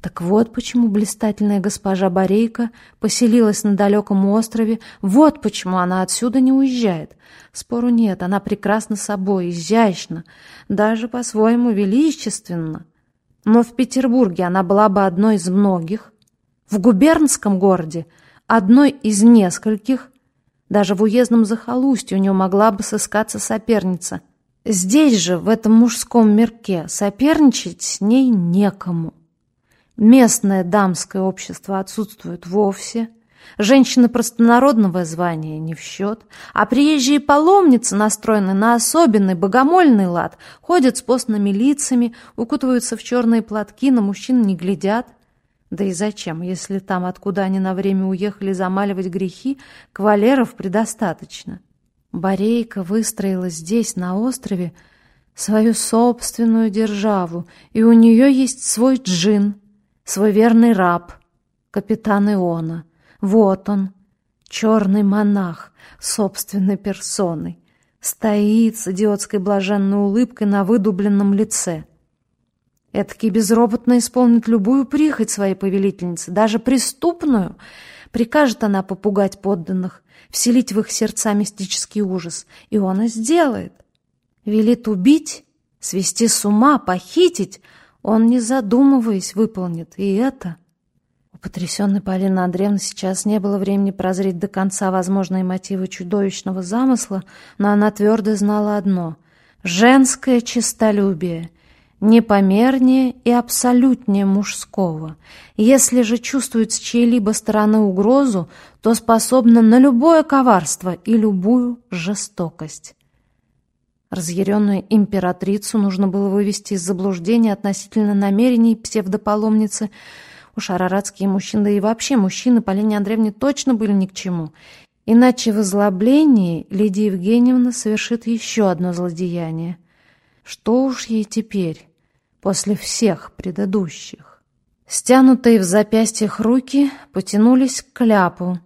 Так вот почему блистательная госпожа Борейка поселилась на далеком острове, вот почему она отсюда не уезжает. Спору нет, она прекрасна собой, изящна, даже по-своему величественна. Но в Петербурге она была бы одной из многих, в губернском городе одной из нескольких, даже в уездном захолустье у нее могла бы сыскаться соперница. Здесь же, в этом мужском мирке, соперничать с ней некому. Местное дамское общество отсутствует вовсе. Женщины простонародного звания не в счет, а приезжие паломницы, настроенные на особенный богомольный лад, ходят с постными лицами, укутываются в черные платки, на мужчин не глядят. Да и зачем, если там, откуда они на время уехали замаливать грехи, кавалеров предостаточно? Борейка выстроила здесь, на острове, свою собственную державу, и у нее есть свой джин, свой верный раб, капитан Иона. Вот он, черный монах, собственной персоной, стоит с идиотской блаженной улыбкой на выдубленном лице. Эдакий безропотно исполнит любую прихоть своей повелительницы, даже преступную. Прикажет она попугать подданных, вселить в их сердца мистический ужас, и он и сделает. Велит убить, свести с ума, похитить, он, не задумываясь, выполнит и это. У потрясенной Полины Андреевны сейчас не было времени прозреть до конца возможные мотивы чудовищного замысла, но она твердо знала одно — женское честолюбие — непомернее и абсолютнее мужского. Если же чувствует с чьей-либо стороны угрозу, то способна на любое коварство и любую жестокость. Разъяренную императрицу нужно было вывести из заблуждения относительно намерений псевдопаломницы. Уж араратские мужчины, да и вообще мужчины Полине Андреевне точно были ни к чему. Иначе в озлоблении Лидия Евгеньевна совершит еще одно злодеяние. Что уж ей теперь, после всех предыдущих? Стянутые в запястьях руки потянулись к кляпу,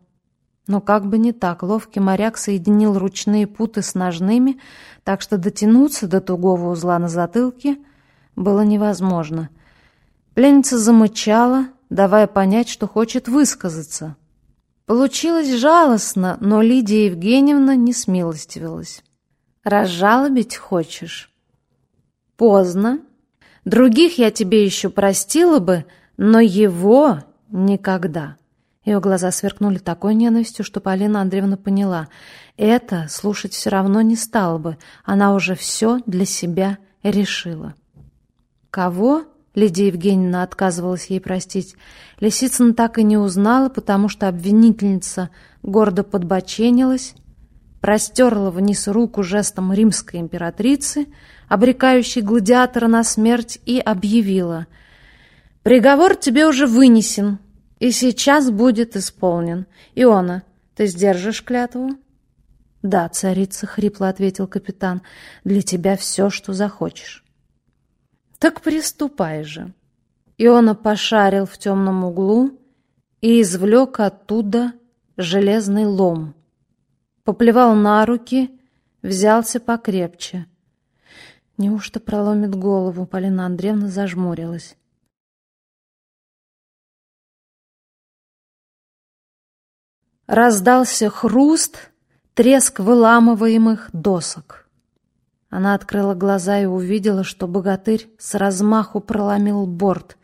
но как бы не так, ловкий моряк соединил ручные путы с ножными, так что дотянуться до тугого узла на затылке было невозможно. Пленница замычала, давая понять, что хочет высказаться. Получилось жалостно, но Лидия Евгеньевна не смилостивилась. «Разжалобить хочешь?» «Поздно. Других я тебе еще простила бы, но его никогда». Ее глаза сверкнули такой ненавистью, что Полина Андреевна поняла. Это слушать все равно не стала бы. Она уже все для себя решила. Кого? Лидия Евгеньевна отказывалась ей простить. Лисицына так и не узнала, потому что обвинительница гордо подбоченилась, простерла вниз руку жестом римской императрицы, обрекающей гладиатора на смерть, и объявила «Приговор тебе уже вынесен, и сейчас будет исполнен. Иона, ты сдержишь клятву?» «Да, царица», — хрипло ответил капитан, — «для тебя все, что захочешь». «Так приступай же». Иона пошарил в темном углу и извлек оттуда железный лом. Поплевал на руки, взялся покрепче. Неужто проломит голову, Полина Андреевна зажмурилась. Раздался хруст, треск выламываемых досок. Она открыла глаза и увидела, что богатырь с размаху проломил борт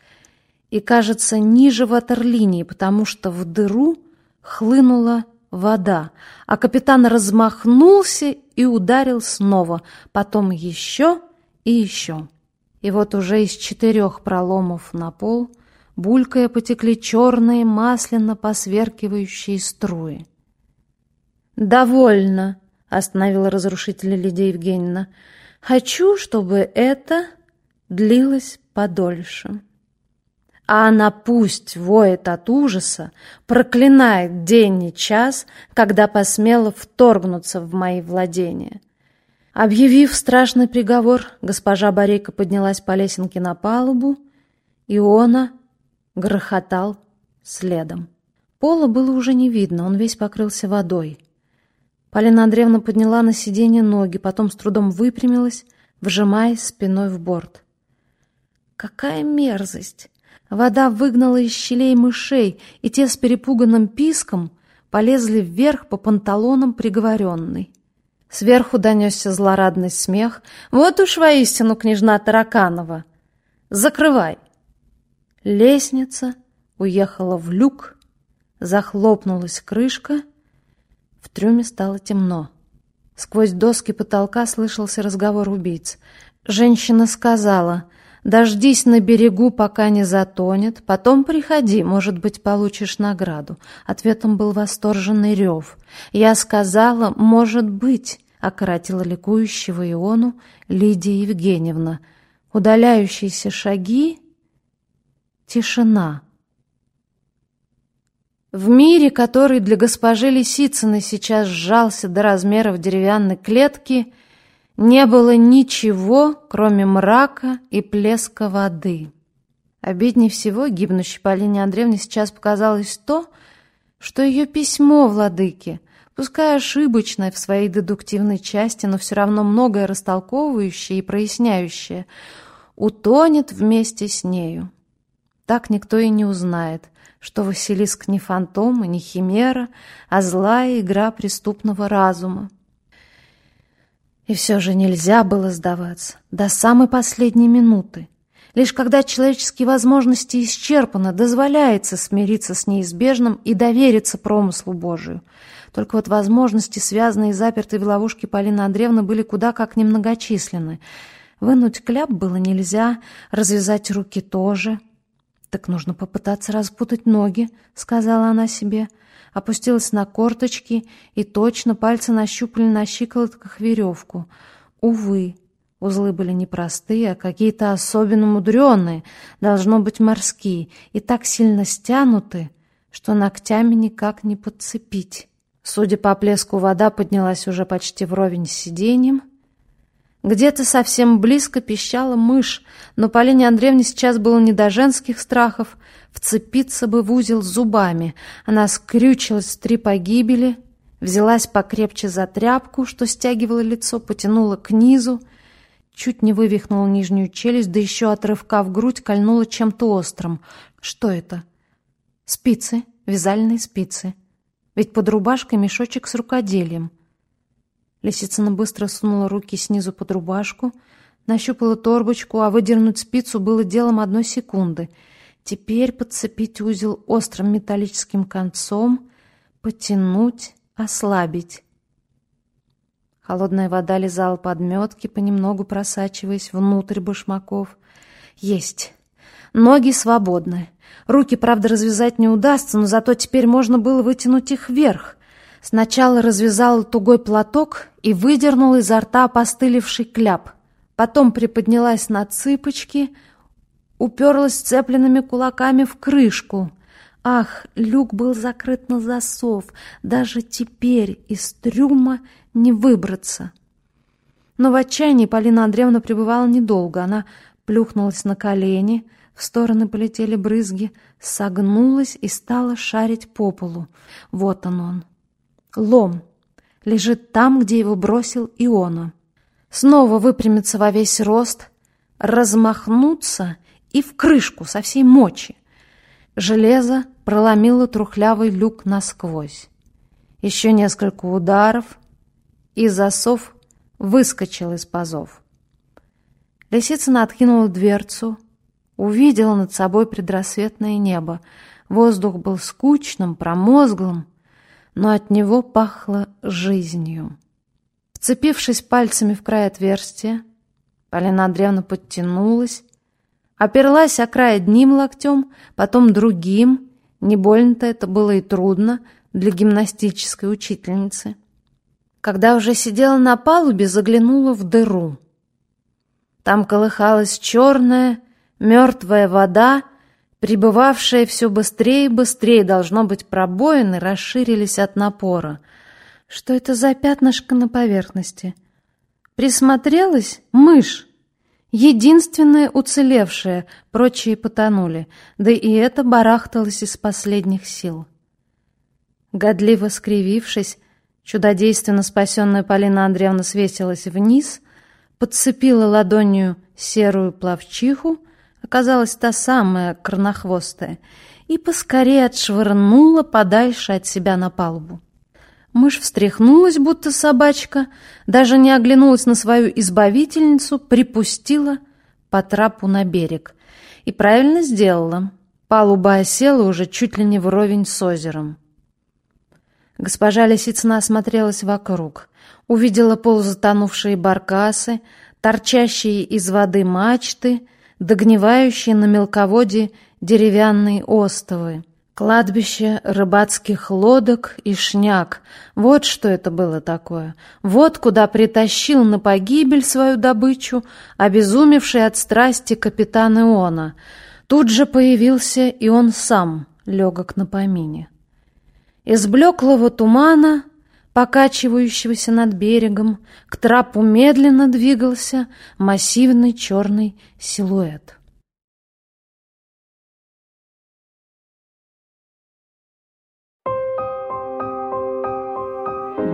и, кажется, ниже ватерлинии, потому что в дыру хлынула вода, а капитан размахнулся и ударил снова, потом еще и еще. И вот уже из четырех проломов на пол булькая потекли черные масляно посверкивающие струи. «Довольно!» — остановила разрушителя Лидия Евгеньевна. «Хочу, чтобы это длилось подольше». А она пусть воет от ужаса, проклинает день и час, когда посмела вторгнуться в мои владения. Объявив страшный приговор, госпожа Борейка поднялась по лесенке на палубу, Иона грохотал следом. Пола было уже не видно, он весь покрылся водой. Полина Андреевна подняла на сиденье ноги, потом с трудом выпрямилась, вжимаясь спиной в борт. Какая мерзость! Вода выгнала из щелей мышей, и те с перепуганным писком полезли вверх по панталонам приговоренной. Сверху донесся злорадный смех. «Вот уж воистину княжна Тараканова! Закрывай!» Лестница уехала в люк, захлопнулась крышка, в трюме стало темно. Сквозь доски потолка слышался разговор убийц. Женщина сказала, Дождись на берегу, пока не затонет, потом приходи, может быть, получишь награду. Ответом был восторженный рев. Я сказала, может быть, ократила ликующего Иону Лидия Евгеньевна. Удаляющиеся шаги, тишина. В мире, который для госпожи Лисицыной сейчас сжался до размеров деревянной клетки, не было ничего, кроме мрака и плеска воды. Обиднее всего гибнущей Полине Андреевне сейчас показалось то, что ее письмо владыке, пускай ошибочное в своей дедуктивной части, но все равно многое растолковывающее и проясняющее, утонет вместе с нею. Так никто и не узнает, что Василиск не фантом и не химера, а злая игра преступного разума. И все же нельзя было сдаваться до самой последней минуты. Лишь когда человеческие возможности исчерпаны, дозволяется смириться с неизбежным и довериться промыслу Божию. Только вот возможности, связанные и запертые в ловушке Полины Андреевны, были куда как немногочисленны. Вынуть кляп было нельзя, развязать руки тоже. «Так нужно попытаться распутать ноги», — сказала она себе опустилась на корточки и точно пальцы нащупали на щиколотках веревку. Увы, узлы были не простые, а какие-то особенно мудреные, должно быть морские, и так сильно стянуты, что ногтями никак не подцепить. Судя по плеску, вода поднялась уже почти вровень с сиденьем, где-то совсем близко пищала мышь, но Полине Андреевне сейчас было не до женских страхов. Вцепиться бы в узел зубами. Она скрючилась в три погибели, взялась покрепче за тряпку, что стягивало лицо, потянула к низу, чуть не вывихнула нижнюю челюсть, да еще от рывка в грудь кольнула чем-то острым. Что это? Спицы, вязальные спицы. Ведь под рубашкой мешочек с рукоделием. Лисицына быстро сунула руки снизу под рубашку, нащупала торбочку, а выдернуть спицу было делом одной секунды. Теперь подцепить узел острым металлическим концом, потянуть, ослабить. Холодная вода лизала подметки, понемногу просачиваясь внутрь башмаков. Есть. Ноги свободны. Руки, правда, развязать не удастся, но зато теперь можно было вытянуть их вверх. Сначала развязала тугой платок и выдернула изо рта опостылевший кляп. Потом приподнялась на цыпочки, уперлась сцепленными кулаками в крышку. Ах, люк был закрыт на засов, даже теперь из трюма не выбраться. Но в отчаянии Полина Андреевна пребывала недолго. Она плюхнулась на колени, в стороны полетели брызги, согнулась и стала шарить по полу. Вот он он, Лом лежит там, где его бросил Иона. Снова выпрямиться во весь рост, размахнуться и в крышку со всей мочи. Железо проломило трухлявый люк насквозь. Еще несколько ударов, и засов выскочил из пазов. Лисицына откинула дверцу, увидела над собой предрассветное небо. Воздух был скучным, промозглым, но от него пахло жизнью. Вцепившись пальцами в край отверстия, Полина Андреевна подтянулась, оперлась о край одним локтем, потом другим, не больно-то это было и трудно для гимнастической учительницы. Когда уже сидела на палубе, заглянула в дыру. Там колыхалась черная, мертвая вода, Прибывавшие все быстрее и быстрее, должно быть, пробоины расширились от напора. Что это за пятнышко на поверхности? Присмотрелась мышь. Единственная уцелевшая, прочие потонули, да и это барахталось из последних сил. Годливо скривившись, чудодейственно спасенная Полина Андреевна свесилась вниз, подцепила ладонью серую плавчиху, оказалась та самая корнохвостая, и поскорее отшвырнула подальше от себя на палубу. Мышь встряхнулась, будто собачка, даже не оглянулась на свою избавительницу, припустила по трапу на берег. И правильно сделала. Палуба осела уже чуть ли не вровень с озером. Госпожа Лисицына осмотрелась вокруг, увидела полузатонувшие баркасы, торчащие из воды мачты — догнивающие на мелководье деревянные остовы. Кладбище рыбацких лодок и шняк. Вот что это было такое. Вот куда притащил на погибель свою добычу обезумевший от страсти капитан Иона. Тут же появился и он сам, легок на помине. Из блеклого тумана, покачивающегося над берегом, к трапу медленно двигался массивный черный силуэт.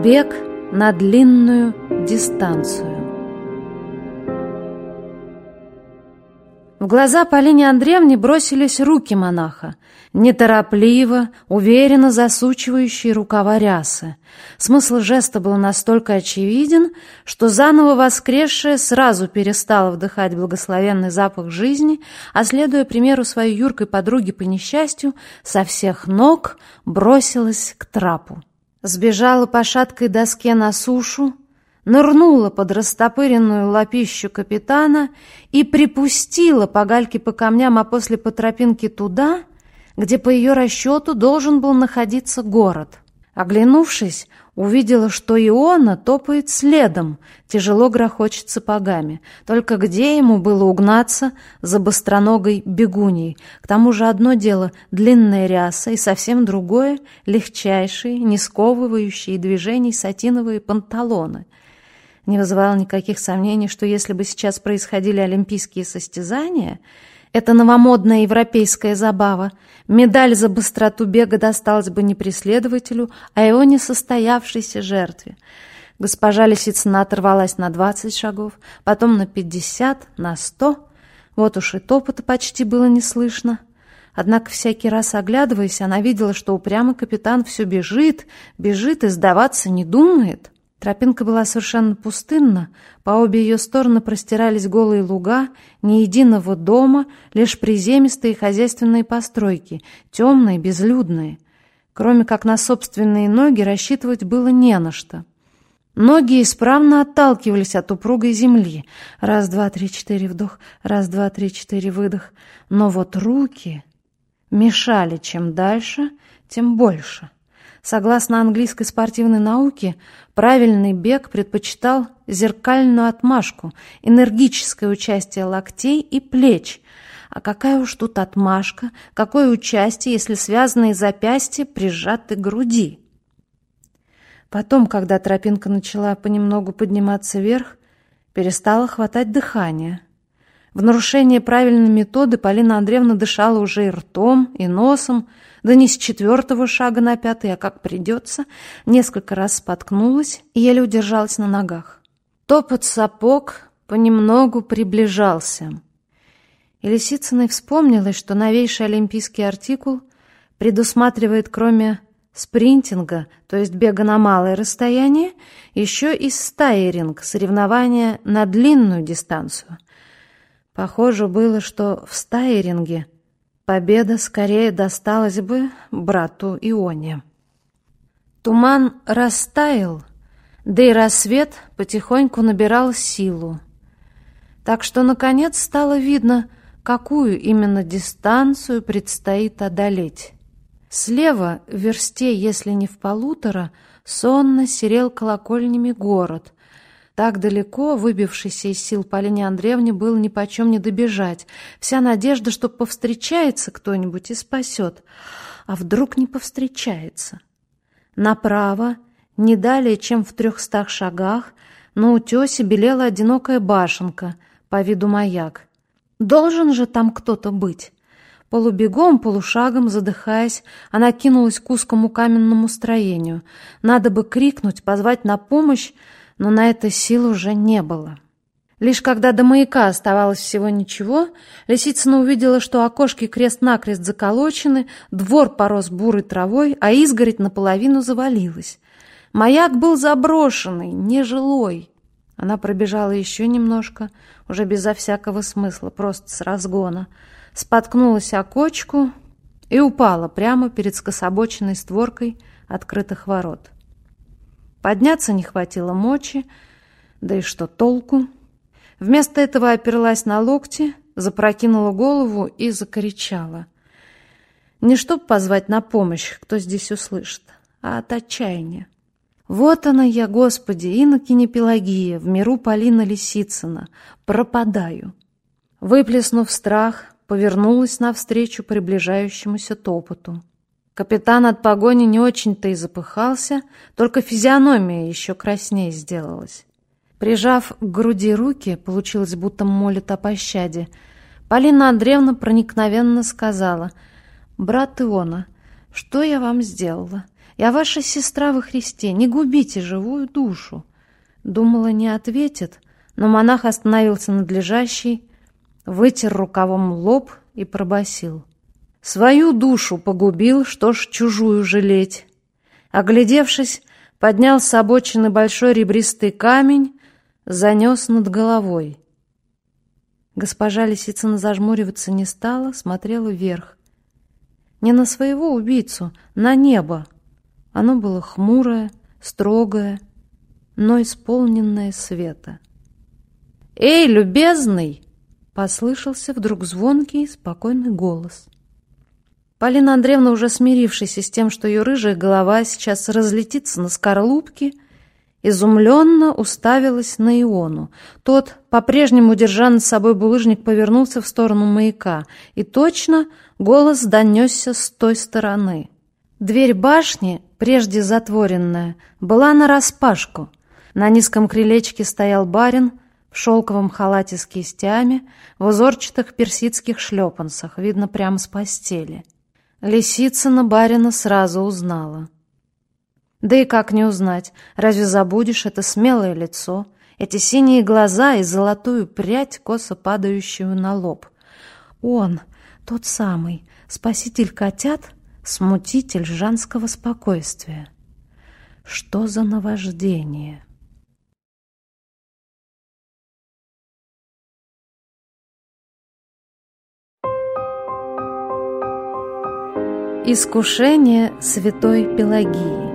Бег на длинную дистанцию. В глаза Полине Андреевне бросились руки монаха, неторопливо, уверенно засучивающие рукава рясы. Смысл жеста был настолько очевиден, что заново воскресшая сразу перестала вдыхать благословенный запах жизни, а, следуя примеру своей юркой подруги по несчастью, со всех ног бросилась к трапу сбежала по шаткой доске на сушу, нырнула под растопыренную лапищу капитана и припустила по гальке по камням, а после по тропинке туда, где по ее расчету должен был находиться город. Оглянувшись, увидела, что Иона топает следом, тяжело грохочет сапогами. Только где ему было угнаться за быстроногой бегуней? К тому же одно дело — длинная ряса, и совсем другое — легчайшие, не сковывающие движений сатиновые панталоны. Не вызывало никаких сомнений, что если бы сейчас происходили олимпийские состязания — это новомодная европейская забава. Медаль за быстроту бега досталась бы не преследователю, а его несостоявшейся жертве. Госпожа Лисицына оторвалась на двадцать шагов, потом на пятьдесят, на сто. Вот уж и топота почти было не слышно. Однако всякий раз оглядываясь, она видела, что упрямый капитан все бежит, бежит и сдаваться не думает. Тропинка была совершенно пустынна, по обе ее стороны простирались голые луга, ни единого дома, лишь приземистые хозяйственные постройки, темные, безлюдные. Кроме как на собственные ноги рассчитывать было не на что. Ноги исправно отталкивались от упругой земли. Раз, два, три, четыре, вдох, раз, два, три, четыре, выдох. Но вот руки мешали чем дальше, тем больше. Согласно английской спортивной науке, правильный бег предпочитал зеркальную отмашку, энергическое участие локтей и плеч. А какая уж тут отмашка, какое участие, если связанные запястья прижаты к груди? Потом, когда тропинка начала понемногу подниматься вверх, перестала хватать дыхание. В нарушение правильной методы Полина Андреевна дышала уже и ртом, и носом, да не с четвертого шага на пятый, а как придется, несколько раз споткнулась и еле удержалась на ногах. Топот сапог понемногу приближался. И Лисицыной вспомнилось, что новейший олимпийский артикул предусматривает, кроме спринтинга, то есть бега на малое расстояние, еще и стайеринг, соревнования на длинную дистанцию. Похоже было, что в стайеринге Победа скорее досталась бы брату Ионе. Туман растаял, да и рассвет потихоньку набирал силу. Так что, наконец, стало видно, какую именно дистанцию предстоит одолеть. Слева, в версте, если не в полутора, сонно серел колокольнями город, так далеко, выбившийся из сил Полине Андреевне, было нипочем не добежать. Вся надежда, что повстречается кто-нибудь и спасет. А вдруг не повстречается? Направо, не далее, чем в трехстах шагах, на утесе белела одинокая башенка, по виду маяк. Должен же там кто-то быть. Полубегом, полушагом, задыхаясь, она кинулась к узкому каменному строению. Надо бы крикнуть, позвать на помощь, но на это сил уже не было. Лишь когда до маяка оставалось всего ничего, Лисицына увидела, что окошки крест-накрест заколочены, двор порос бурой травой, а изгородь наполовину завалилась. Маяк был заброшенный, нежилой. Она пробежала еще немножко, уже безо всякого смысла, просто с разгона. Споткнулась о кочку и упала прямо перед скособоченной створкой открытых ворот. Подняться не хватило мочи, да и что толку? Вместо этого оперлась на локти запрокинула голову и закричала. Не чтоб позвать на помощь, кто здесь услышит, а от отчаяния. Вот она я, Господи, инокиня Пелагия, в миру Полина Лисицына, пропадаю. Выплеснув страх, повернулась навстречу приближающемуся топоту. Капитан от погони не очень-то и запыхался, только физиономия еще краснее сделалась. Прижав к груди руки, получилось, будто молит о пощаде, Полина Андреевна проникновенно сказала, «Брат Иона, что я вам сделала? Я ваша сестра во Христе, не губите живую душу». Думала, не ответит, но монах остановился над лежащей, вытер рукавом лоб и пробасил: «Свою душу погубил, что ж чужую жалеть». Оглядевшись, поднял с обочины большой ребристый камень, занес над головой. Госпожа Лисицына зажмуриваться не стала, смотрела вверх. Не на своего убийцу, на небо. Оно было хмурое, строгое, но исполненное света. «Эй, любезный!» — послышался вдруг звонкий, спокойный голос. Полина Андреевна, уже смирившись с тем, что ее рыжая голова сейчас разлетится на скорлупки, — изумленно уставилась на Иону. Тот, по-прежнему держа над собой булыжник, повернулся в сторону маяка, и точно голос донесся с той стороны. Дверь башни, прежде затворенная, была нараспашку. На низком крылечке стоял барин в шелковом халате с кистями, в узорчатых персидских шлепанцах, видно прямо с постели. Лисицына барина сразу узнала — да и как не узнать, разве забудешь это смелое лицо, эти синие глаза и золотую прядь, косо падающую на лоб? Он, тот самый, спаситель котят, смутитель жанского спокойствия. Что за наваждение? Искушение святой Пелагии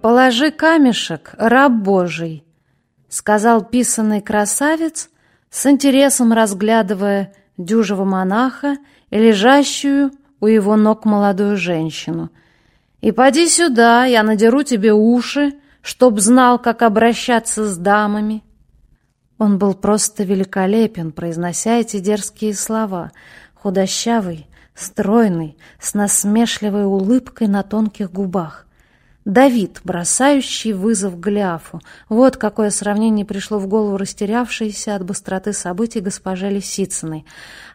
«Положи камешек, раб Божий», — сказал писанный красавец, с интересом разглядывая дюжего монаха и лежащую у его ног молодую женщину. «И поди сюда, я надеру тебе уши, чтоб знал, как обращаться с дамами». Он был просто великолепен, произнося эти дерзкие слова, худощавый, стройный, с насмешливой улыбкой на тонких губах. Давид, бросающий вызов Голиафу. Вот какое сравнение пришло в голову растерявшейся от быстроты событий госпоже Лисицыной.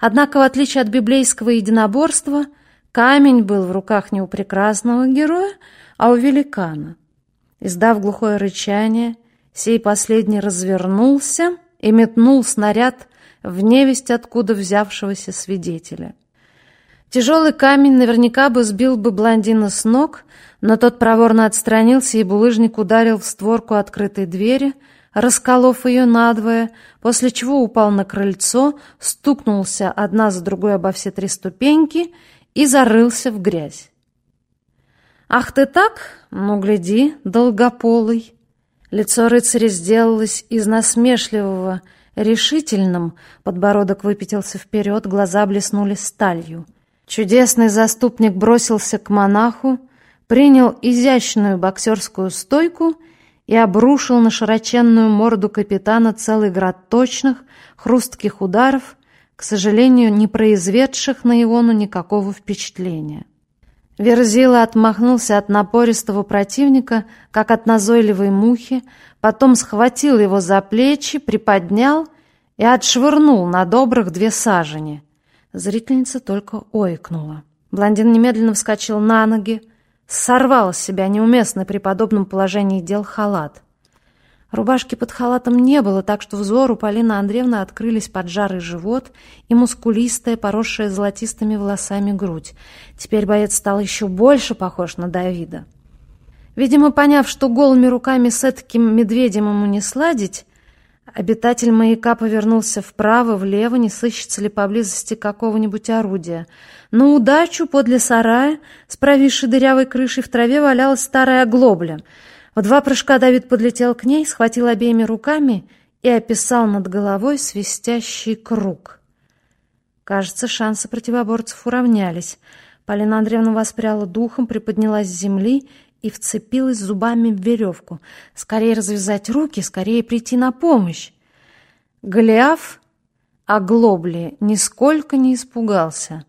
Однако, в отличие от библейского единоборства, камень был в руках не у прекрасного героя, а у великана. Издав глухое рычание, сей последний развернулся и метнул снаряд в невесть откуда взявшегося свидетеля. Тяжелый камень наверняка бы сбил бы блондина с ног, но тот проворно отстранился, и булыжник ударил в створку открытой двери, расколов ее надвое, после чего упал на крыльцо, стукнулся одна за другой обо все три ступеньки и зарылся в грязь. «Ах ты так? Ну, гляди, долгополый!» Лицо рыцаря сделалось из насмешливого решительным, подбородок выпятился вперед, глаза блеснули сталью. Чудесный заступник бросился к монаху, принял изящную боксерскую стойку и обрушил на широченную морду капитана целый град точных, хрустких ударов, к сожалению, не произведших на Иону никакого впечатления. Верзила отмахнулся от напористого противника, как от назойливой мухи, потом схватил его за плечи, приподнял и отшвырнул на добрых две сажени. Зрительница только ойкнула. Блондин немедленно вскочил на ноги, сорвал с себя неуместный при подобном положении дел халат. Рубашки под халатом не было, так что взору Полины Андреевны открылись поджарый живот и мускулистая, поросшая золотистыми волосами грудь. Теперь боец стал еще больше похож на Давида. Видимо, поняв, что голыми руками с этаким медведем ему не сладить, обитатель маяка повернулся вправо, влево, не сыщется ли поблизости какого-нибудь орудия — на удачу подле сарая с провисшей дырявой крышей в траве валялась старая оглобля. В два прыжка Давид подлетел к ней, схватил обеими руками и описал над головой свистящий круг. Кажется, шансы противоборцев уравнялись. Полина Андреевна воспряла духом, приподнялась с земли и вцепилась зубами в веревку. Скорее развязать руки, скорее прийти на помощь. Голиаф оглобли нисколько не испугался.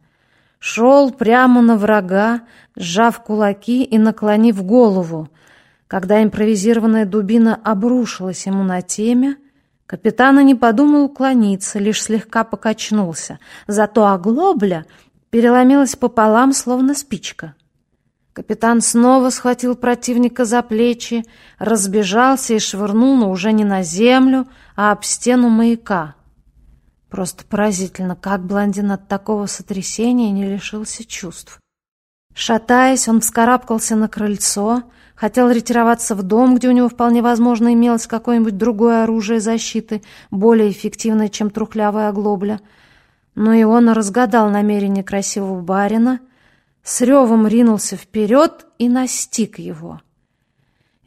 Шел прямо на врага, сжав кулаки и наклонив голову. Когда импровизированная дубина обрушилась ему на темя, капитан и не подумал уклониться, лишь слегка покачнулся. Зато оглобля переломилась пополам, словно спичка. Капитан снова схватил противника за плечи, разбежался и швырнул, но уже не на землю, а об стену маяка. Просто поразительно, как блондин от такого сотрясения не лишился чувств. Шатаясь, он вскарабкался на крыльцо, хотел ретироваться в дом, где у него вполне возможно имелось какое-нибудь другое оружие защиты, более эффективное, чем трухлявая оглобля. Но и он разгадал намерение красивого барина — с ревом ринулся вперед и настиг его.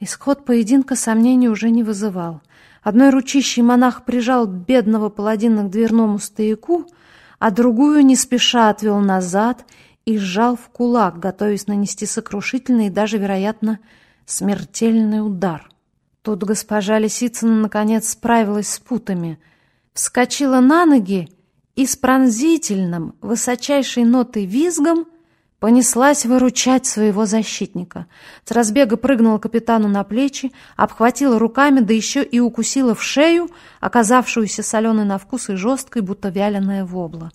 Исход поединка сомнений уже не вызывал. Одной ручищей монах прижал бедного паладина к дверному стояку, а другую не спеша отвел назад и сжал в кулак, готовясь нанести сокрушительный и даже, вероятно, смертельный удар. Тут госпожа Лисицына наконец справилась с путами, вскочила на ноги и с пронзительным, высочайшей нотой визгом — Понеслась выручать своего защитника. С разбега прыгнула капитану на плечи, обхватила руками, да еще и укусила в шею, оказавшуюся соленой на вкус и жесткой, будто вяленая вобла.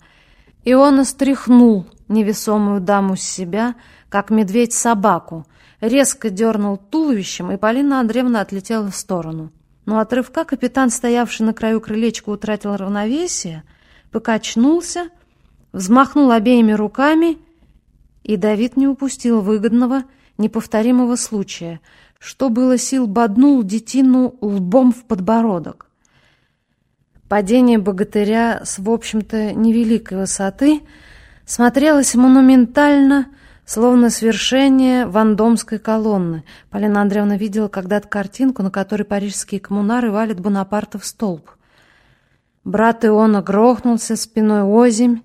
И он остряхнул невесомую даму с себя, как медведь собаку, резко дернул туловищем, и Полина Андреевна отлетела в сторону. Но от рывка капитан, стоявший на краю крылечка, утратил равновесие, покачнулся, взмахнул обеими руками и Давид не упустил выгодного, неповторимого случая, что было сил боднул детину лбом в подбородок. Падение богатыря с, в общем-то, невеликой высоты смотрелось монументально, словно свершение вандомской колонны. Полина Андреевна видела когда-то картинку, на которой парижские коммунары валят Бонапарта в столб. Брат Иона грохнулся спиной озимь,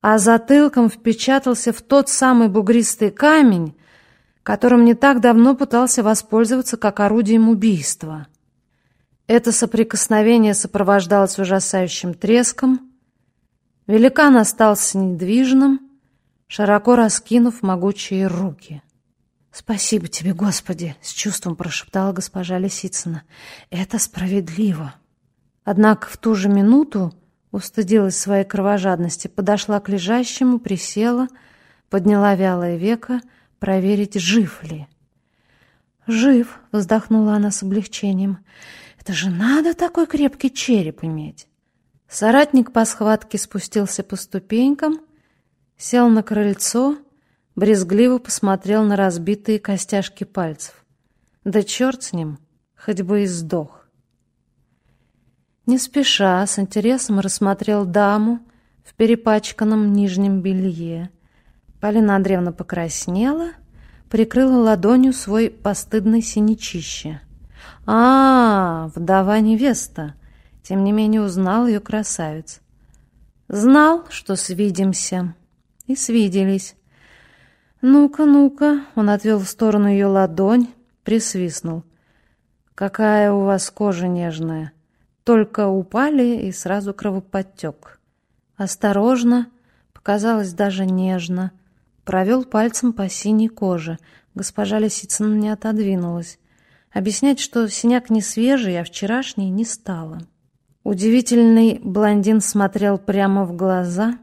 а затылком впечатался в тот самый бугристый камень, которым не так давно пытался воспользоваться как орудием убийства. Это соприкосновение сопровождалось ужасающим треском. Великан остался недвижным, широко раскинув могучие руки. «Спасибо тебе, Господи!» — с чувством прошептала госпожа Лисицына. «Это справедливо!» Однако в ту же минуту Устыдилась своей кровожадности, подошла к лежащему, присела, подняла вялое веко, проверить, жив ли. «Жив», — вздохнула она с облегчением. «Это же надо такой крепкий череп иметь». Соратник по схватке спустился по ступенькам, сел на крыльцо, брезгливо посмотрел на разбитые костяшки пальцев. Да черт с ним, хоть бы и сдох. Не спеша, с интересом рассмотрел даму в перепачканном нижнем белье. Полина Андреевна покраснела, прикрыла ладонью свой постыдный синячище. А, вдова невеста. Тем не менее узнал ее красавец. Знал, что свидимся. И свиделись. «Ну-ка, ну-ка!» Он отвел в сторону ее ладонь, присвистнул. «Какая у вас кожа нежная!» Только упали, и сразу кровоподтек. Осторожно, показалось даже нежно, провел пальцем по синей коже. Госпожа Лисицына не отодвинулась. Объяснять, что синяк не свежий, а вчерашний, не стало. Удивительный блондин смотрел прямо в глаза.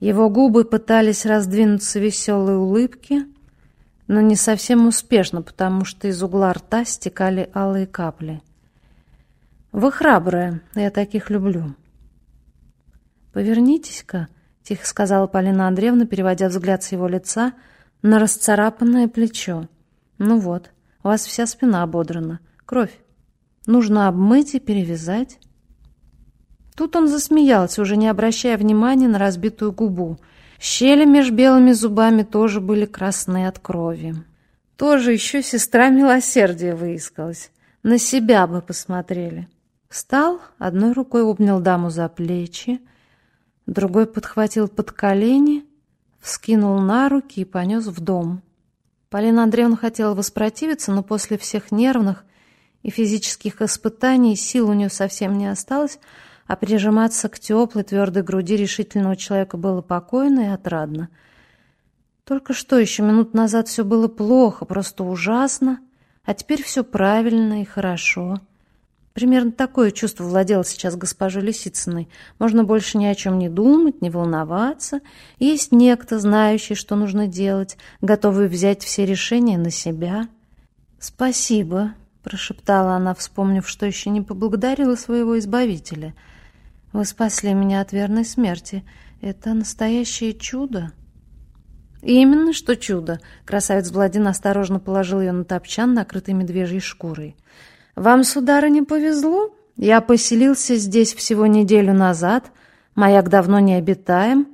Его губы пытались раздвинуться веселой улыбки, но не совсем успешно, потому что из угла рта стекали алые капли. Вы храбрая, я таких люблю. Повернитесь-ка, тихо сказала Полина Андреевна, переводя взгляд с его лица на расцарапанное плечо. Ну вот, у вас вся спина ободрана, кровь. Нужно обмыть и перевязать. Тут он засмеялся, уже не обращая внимания на разбитую губу. Щели меж белыми зубами тоже были красные от крови. Тоже еще сестра милосердия выискалась. На себя бы посмотрели. Встал, одной рукой обнял даму за плечи, другой подхватил под колени, вскинул на руки и понес в дом. Полина Андреевна хотела воспротивиться, но после всех нервных и физических испытаний сил у нее совсем не осталось, а прижиматься к теплой, твердой груди решительного человека было покойно и отрадно. Только что еще минут назад все было плохо, просто ужасно, а теперь все правильно и хорошо. Примерно такое чувство владело сейчас госпожой Лисицыной. Можно больше ни о чем не думать, не волноваться. Есть некто, знающий, что нужно делать, готовый взять все решения на себя. «Спасибо», — прошептала она, вспомнив, что еще не поблагодарила своего избавителя. «Вы спасли меня от верной смерти. Это настоящее чудо». «Именно что чудо!» — красавец Владин осторожно положил ее на топчан, накрытый медвежьей шкурой. «Вам, сударыня, повезло. Я поселился здесь всего неделю назад. Маяк давно не обитаем,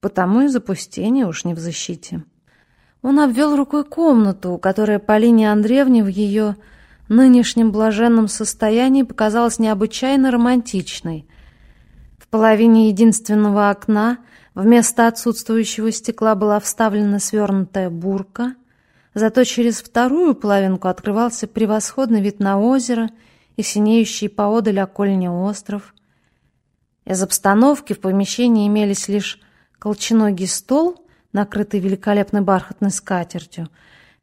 потому и запустение уж не в защите». Он обвел рукой комнату, которая Полине Андреевне в ее нынешнем блаженном состоянии показалась необычайно романтичной. В половине единственного окна вместо отсутствующего стекла была вставлена свернутая бурка — Зато через вторую половинку открывался превосходный вид на озеро и синеющий поодаль окольный остров. Из обстановки в помещении имелись лишь колченогий стол, накрытый великолепной бархатной скатертью,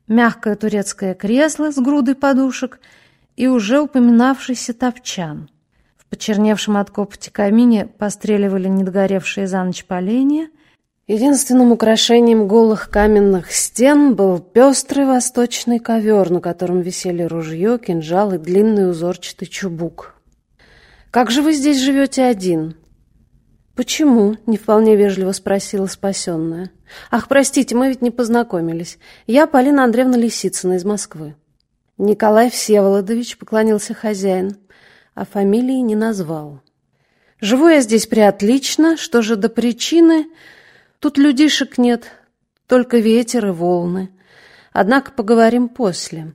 мягкое турецкое кресло с грудой подушек и уже упоминавшийся топчан. В почерневшем от копоти камине постреливали недогоревшие за ночь поленья — Единственным украшением голых каменных стен был пестрый восточный ковер, на котором висели ружье, кинжал и длинный узорчатый чубук. «Как же вы здесь живете один?» «Почему?» — не вполне вежливо спросила спасенная. «Ах, простите, мы ведь не познакомились. Я Полина Андреевна Лисицына из Москвы». Николай Всеволодович поклонился хозяин, а фамилии не назвал. «Живу я здесь приотлично, что же до причины...» Тут людишек нет, только ветер и волны. Однако поговорим после.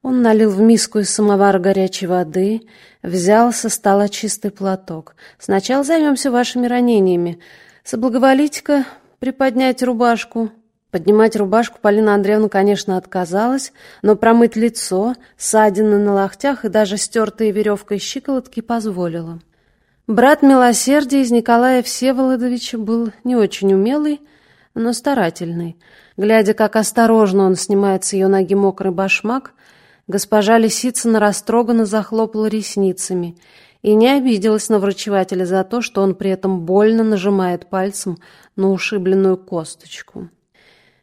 Он налил в миску из самовара горячей воды, взял со стола чистый платок. Сначала займемся вашими ранениями. Соблаговолите-ка приподнять рубашку. Поднимать рубашку Полина Андреевна, конечно, отказалась, но промыть лицо, ссадины на локтях и даже стертые веревкой щиколотки позволила. Брат милосердия из Николая Всеволодовича был не очень умелый, но старательный. Глядя, как осторожно он снимает с ее ноги мокрый башмак, госпожа Лисицына растроганно захлопала ресницами и не обиделась на врачевателя за то, что он при этом больно нажимает пальцем на ушибленную косточку.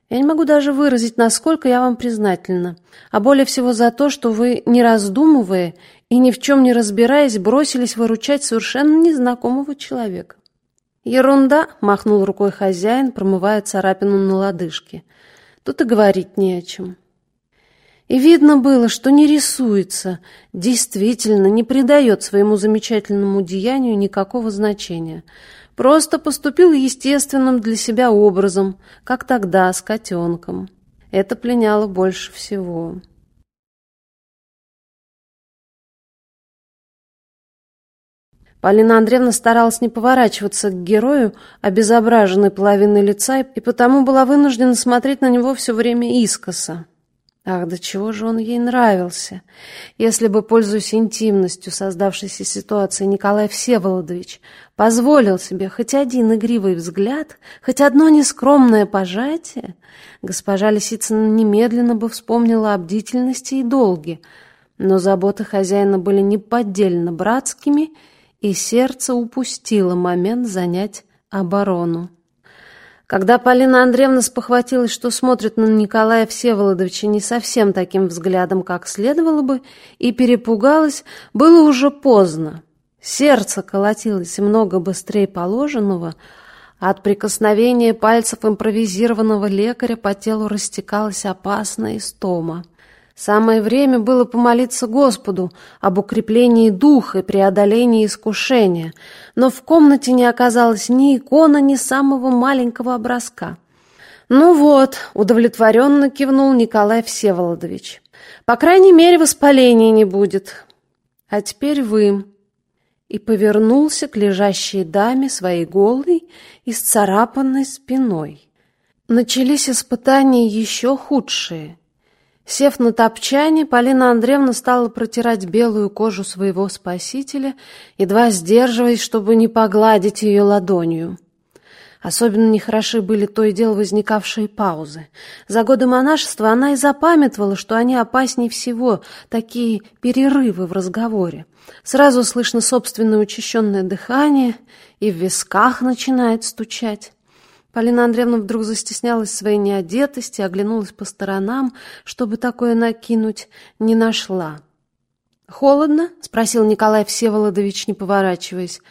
Я не могу даже выразить, насколько я вам признательна, а более всего за то, что вы, не раздумывая и ни в чем не разбираясь, бросились выручать совершенно незнакомого человека. «Ерунда!» — махнул рукой хозяин, промывая царапину на лодыжке. «Тут и говорить не о чем». И видно было, что не рисуется, действительно не придает своему замечательному деянию никакого значения. Просто поступил естественным для себя образом, как тогда с котенком. Это пленяло больше всего. Полина Андреевна старалась не поворачиваться к герою, обезображенной половиной лица, и потому была вынуждена смотреть на него все время искоса. Ах, до чего же он ей нравился! Если бы, пользуясь интимностью создавшейся ситуации, Николай Всеволодович позволил себе хоть один игривый взгляд, хоть одно нескромное пожатие, госпожа Лисицына немедленно бы вспомнила о бдительности и долге, но заботы хозяина были неподдельно братскими — и сердце упустило момент занять оборону. Когда Полина Андреевна спохватилась, что смотрит на Николая Всеволодовича не совсем таким взглядом, как следовало бы, и перепугалась, было уже поздно. Сердце колотилось много быстрее положенного, от прикосновения пальцев импровизированного лекаря по телу растекалась опасная истома. Самое время было помолиться Господу об укреплении духа и преодолении искушения, но в комнате не оказалось ни икона, ни самого маленького образка. «Ну вот», — удовлетворенно кивнул Николай Всеволодович, «по крайней мере, воспаления не будет. А теперь вы». и повернулся к лежащей даме своей голой и сцарапанной спиной. Начались испытания еще худшие. Сев на топчане, Полина Андреевна стала протирать белую кожу своего спасителя, едва сдерживаясь, чтобы не погладить ее ладонью. Особенно нехороши были то и дело возникавшие паузы. За годы монашества она и запамятовала, что они опаснее всего, такие перерывы в разговоре. Сразу слышно собственное учащенное дыхание, и в висках начинает стучать. Полина Андреевна вдруг застеснялась своей неодетости, оглянулась по сторонам, чтобы такое накинуть, не нашла. «Холодно?» — спросил Николай Всеволодович, не поворачиваясь.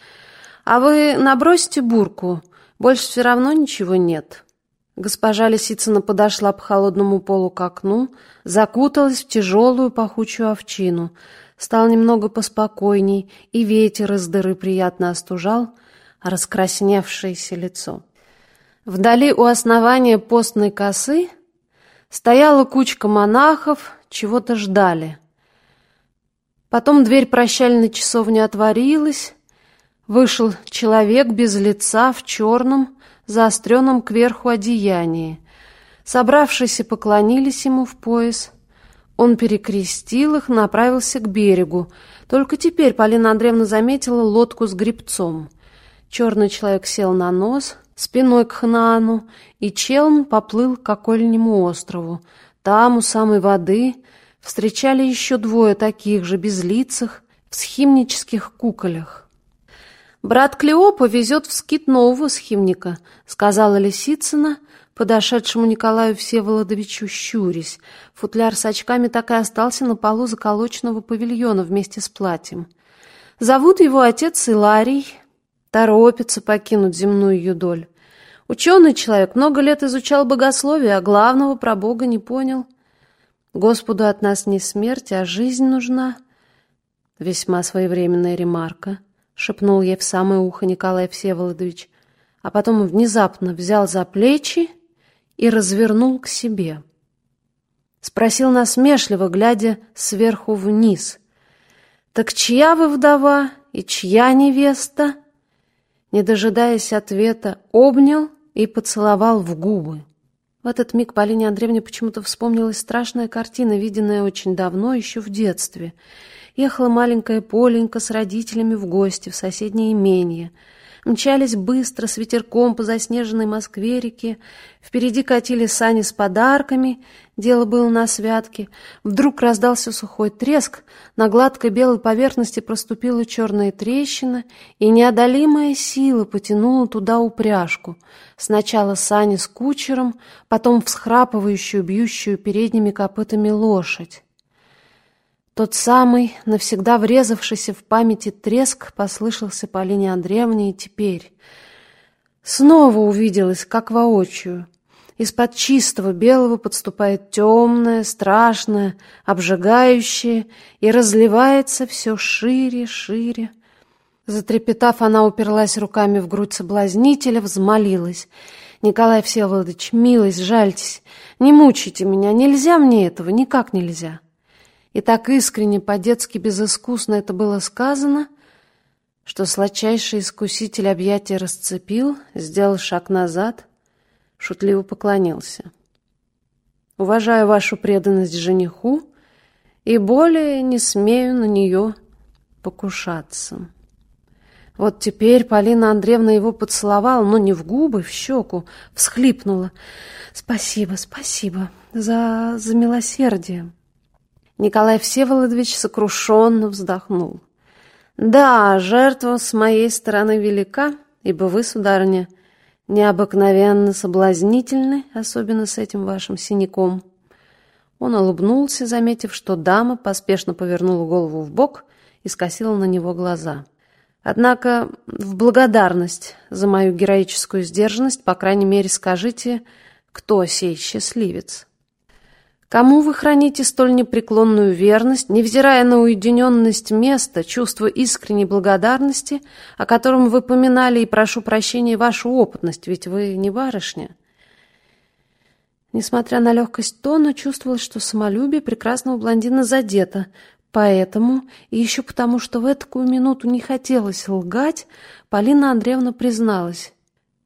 «А вы набросите бурку?» Больше все равно ничего нет. Госпожа Лисицына подошла по холодному полу к окну, закуталась в тяжелую пахучую овчину. Стал немного поспокойней, и ветер из дыры приятно остужал раскрасневшееся лицо. Вдали у основания постной косы стояла кучка монахов, чего-то ждали. Потом дверь прощальной часовни отворилась, Вышел человек без лица в черном, заостренном кверху одеянии. Собравшиеся поклонились ему в пояс. Он перекрестил их, направился к берегу. Только теперь Полина Андреевна заметила лодку с грибцом. Черный человек сел на нос, спиной к Хнаану, и челн поплыл к окольнему острову. Там, у самой воды, встречали еще двое таких же, безлицых, в схимнических куколях. «Брат Клеопа везет в скит нового схимника», — сказала Лисицына, подошедшему Николаю Всеволодовичу щурясь. Футляр с очками так и остался на полу заколоченного павильона вместе с платьем. «Зовут его отец Иларий. Торопится покинуть земную юдоль. Ученый человек, много лет изучал богословие, а главного про Бога не понял. Господу от нас не смерть, а жизнь нужна». Весьма своевременная ремарка. — шепнул ей в самое ухо Николай Всеволодович, а потом внезапно взял за плечи и развернул к себе. Спросил насмешливо, глядя сверху вниз. «Так чья вы вдова и чья невеста?» Не дожидаясь ответа, обнял и поцеловал в губы. В этот миг Полине Андреевне почему-то вспомнилась страшная картина, виденная очень давно, еще в детстве — ехала маленькая Поленька с родителями в гости в соседнее имение. Мчались быстро, с ветерком по заснеженной Москве-реке. Впереди катили сани с подарками, дело было на святке. Вдруг раздался сухой треск, на гладкой белой поверхности проступила черная трещина, и неодолимая сила потянула туда упряжку. Сначала сани с кучером, потом всхрапывающую, бьющую передними копытами лошадь. Тот самый, навсегда врезавшийся в памяти треск, послышался Полине Андреевне и теперь. Снова увиделась, как воочию. Из-под чистого белого подступает темное, страшное, обжигающее и разливается все шире, шире. Затрепетав, она уперлась руками в грудь соблазнителя, взмолилась. «Николай Всеволодович, милость, жальтесь, не мучайте меня, нельзя мне этого, никак нельзя». И так искренне, по-детски безыскусно это было сказано, что сладчайший искуситель объятия расцепил, сделал шаг назад, шутливо поклонился. «Уважаю вашу преданность жениху и более не смею на нее покушаться». Вот теперь Полина Андреевна его поцеловала, но не в губы, в щеку, всхлипнула. «Спасибо, спасибо за, за милосердие». Николай Всеволодович сокрушенно вздохнул. «Да, жертва с моей стороны велика, ибо вы, сударыня, необыкновенно соблазнительны, особенно с этим вашим синяком». Он улыбнулся, заметив, что дама поспешно повернула голову в бок и скосила на него глаза. «Однако в благодарность за мою героическую сдержанность, по крайней мере, скажите, кто сей счастливец?» Кому вы храните столь непреклонную верность, невзирая на уединенность места, чувство искренней благодарности, о котором вы поминали, и прошу прощения вашу опытность, ведь вы не барышня?» Несмотря на легкость тона, чувствовалось, что самолюбие прекрасного блондина задето. Поэтому, и еще потому, что в такую минуту не хотелось лгать, Полина Андреевна призналась.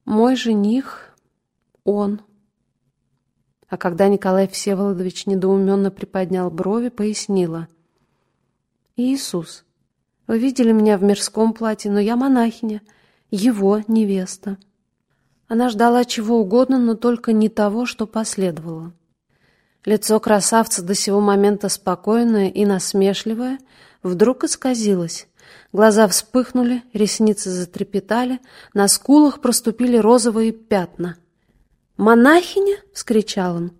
«Мой жених, он». А когда Николай Всеволодович недоуменно приподнял брови, пояснила. «Иисус, вы видели меня в мирском платье, но я монахиня, его невеста». Она ждала чего угодно, но только не того, что последовало. Лицо красавца до сего момента спокойное и насмешливое вдруг исказилось. Глаза вспыхнули, ресницы затрепетали, на скулах проступили розовые пятна. «Монахиня?» — вскричал он.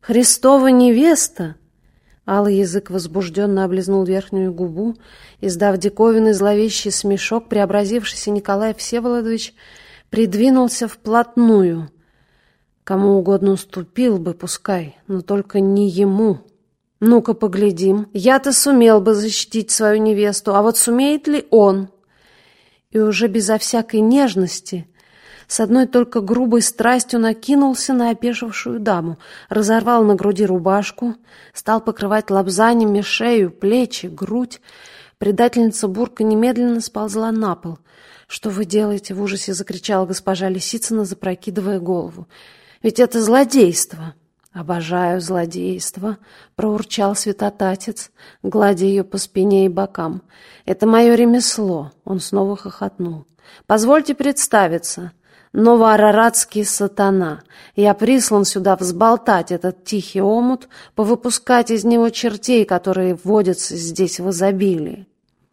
«Христова невеста!» Алый язык возбужденно облизнул верхнюю губу, издав диковинный зловещий смешок, преобразившийся Николай Всеволодович придвинулся вплотную — Кому угодно уступил бы, пускай, но только не ему. Ну-ка поглядим. Я-то сумел бы защитить свою невесту, а вот сумеет ли он? И уже безо всякой нежности, с одной только грубой страстью накинулся на опешившую даму, разорвал на груди рубашку, стал покрывать лобзаниями шею, плечи, грудь. Предательница Бурка немедленно сползла на пол. «Что вы делаете?» — в ужасе закричала госпожа Лисицына, запрокидывая голову. Ведь это злодейство. Обожаю злодейство, проурчал святотатец, гладя ее по спине и бокам. Это мое ремесло. Он снова хохотнул. Позвольте представиться. Новоараратский сатана. Я прислан сюда взболтать этот тихий омут, повыпускать из него чертей, которые водятся здесь в изобилии.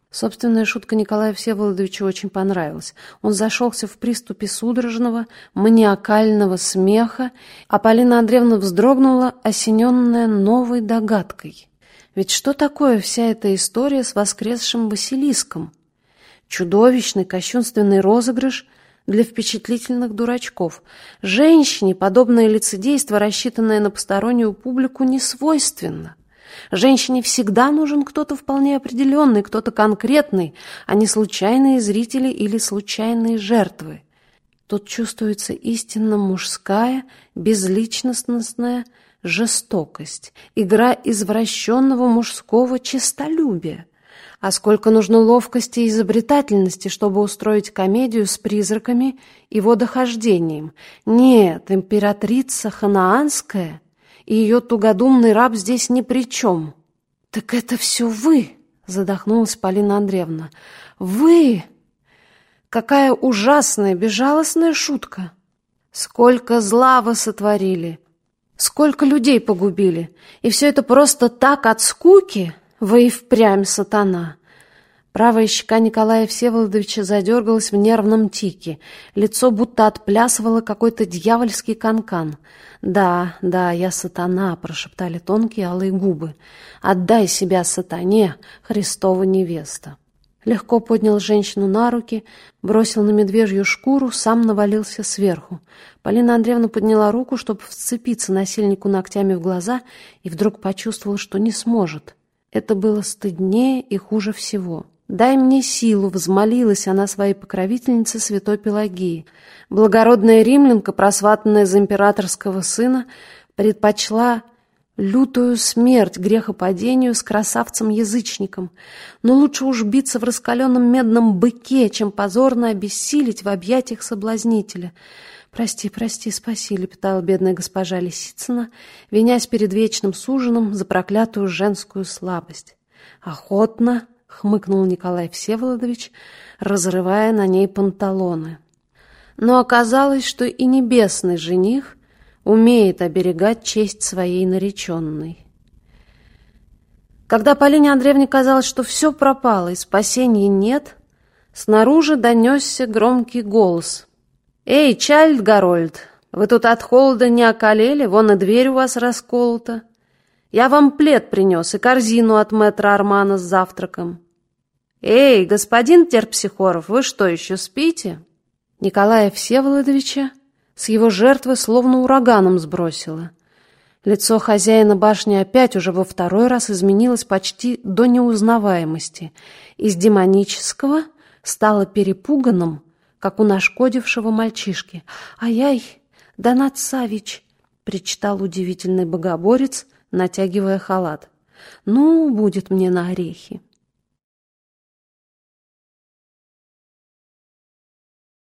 Собственная шутка Николая Всеволодовича очень понравилась. Он зашелся в приступе судорожного, маниакального смеха, а Полина Андреевна вздрогнула, осененная новой догадкой. Ведь что такое вся эта история с воскресшим Василиском? Чудовищный, кощунственный розыгрыш для впечатлительных дурачков. Женщине подобное лицедейство, рассчитанное на постороннюю публику, не свойственно. Женщине всегда нужен кто-то вполне определенный, кто-то конкретный, а не случайные зрители или случайные жертвы. Тут чувствуется истинно мужская, безличностная жестокость, игра извращенного мужского честолюбия. А сколько нужно ловкости и изобретательности, чтобы устроить комедию с призраками и водохождением. Нет, императрица ханаанская и ее тугодумный раб здесь ни при чем. «Так это все вы!» — задохнулась Полина Андреевна. «Вы! Какая ужасная, безжалостная шутка! Сколько зла вы сотворили! Сколько людей погубили! И все это просто так от скуки! Вы и впрямь сатана!» Правая щека Николая Всеволодовича задергалась в нервном тике. Лицо будто отплясывало какой-то дьявольский канкан. «Да, да, я сатана», — прошептали тонкие алые губы. «Отдай себя сатане, Христова невеста». Легко поднял женщину на руки, бросил на медвежью шкуру, сам навалился сверху. Полина Андреевна подняла руку, чтобы вцепиться насильнику ногтями в глаза, и вдруг почувствовала, что не сможет. Это было стыднее и хуже всего. «Дай мне силу!» — взмолилась она своей покровительнице святой Пелагии. Благородная римлянка, просватанная за императорского сына, предпочла лютую смерть грехопадению с красавцем-язычником. Но лучше уж биться в раскаленном медном быке, чем позорно обессилить в объятиях соблазнителя. «Прости, прости, спаси», — лепетала бедная госпожа Лисицына, винясь перед вечным суженым за проклятую женскую слабость. «Охотно», — хмыкнул Николай Всеволодович, разрывая на ней панталоны. Но оказалось, что и небесный жених умеет оберегать честь своей нареченной. Когда Полине Андреевне казалось, что все пропало и спасения нет, снаружи донесся громкий голос. «Эй, Чайльд Гарольд, вы тут от холода не околели? Вон и дверь у вас расколота». Я вам плед принес и корзину от мэтра Армана с завтраком. Эй, господин Терпсихоров, вы что, еще спите? Николая Всеволодовича с его жертвы словно ураганом сбросило. Лицо хозяина башни опять уже во второй раз изменилось почти до неузнаваемости. Из демонического стало перепуганным, как у нашкодившего мальчишки. «Ай-яй, Донат Савич!» — причитал удивительный богоборец — натягивая халат. Ну, будет мне на орехи.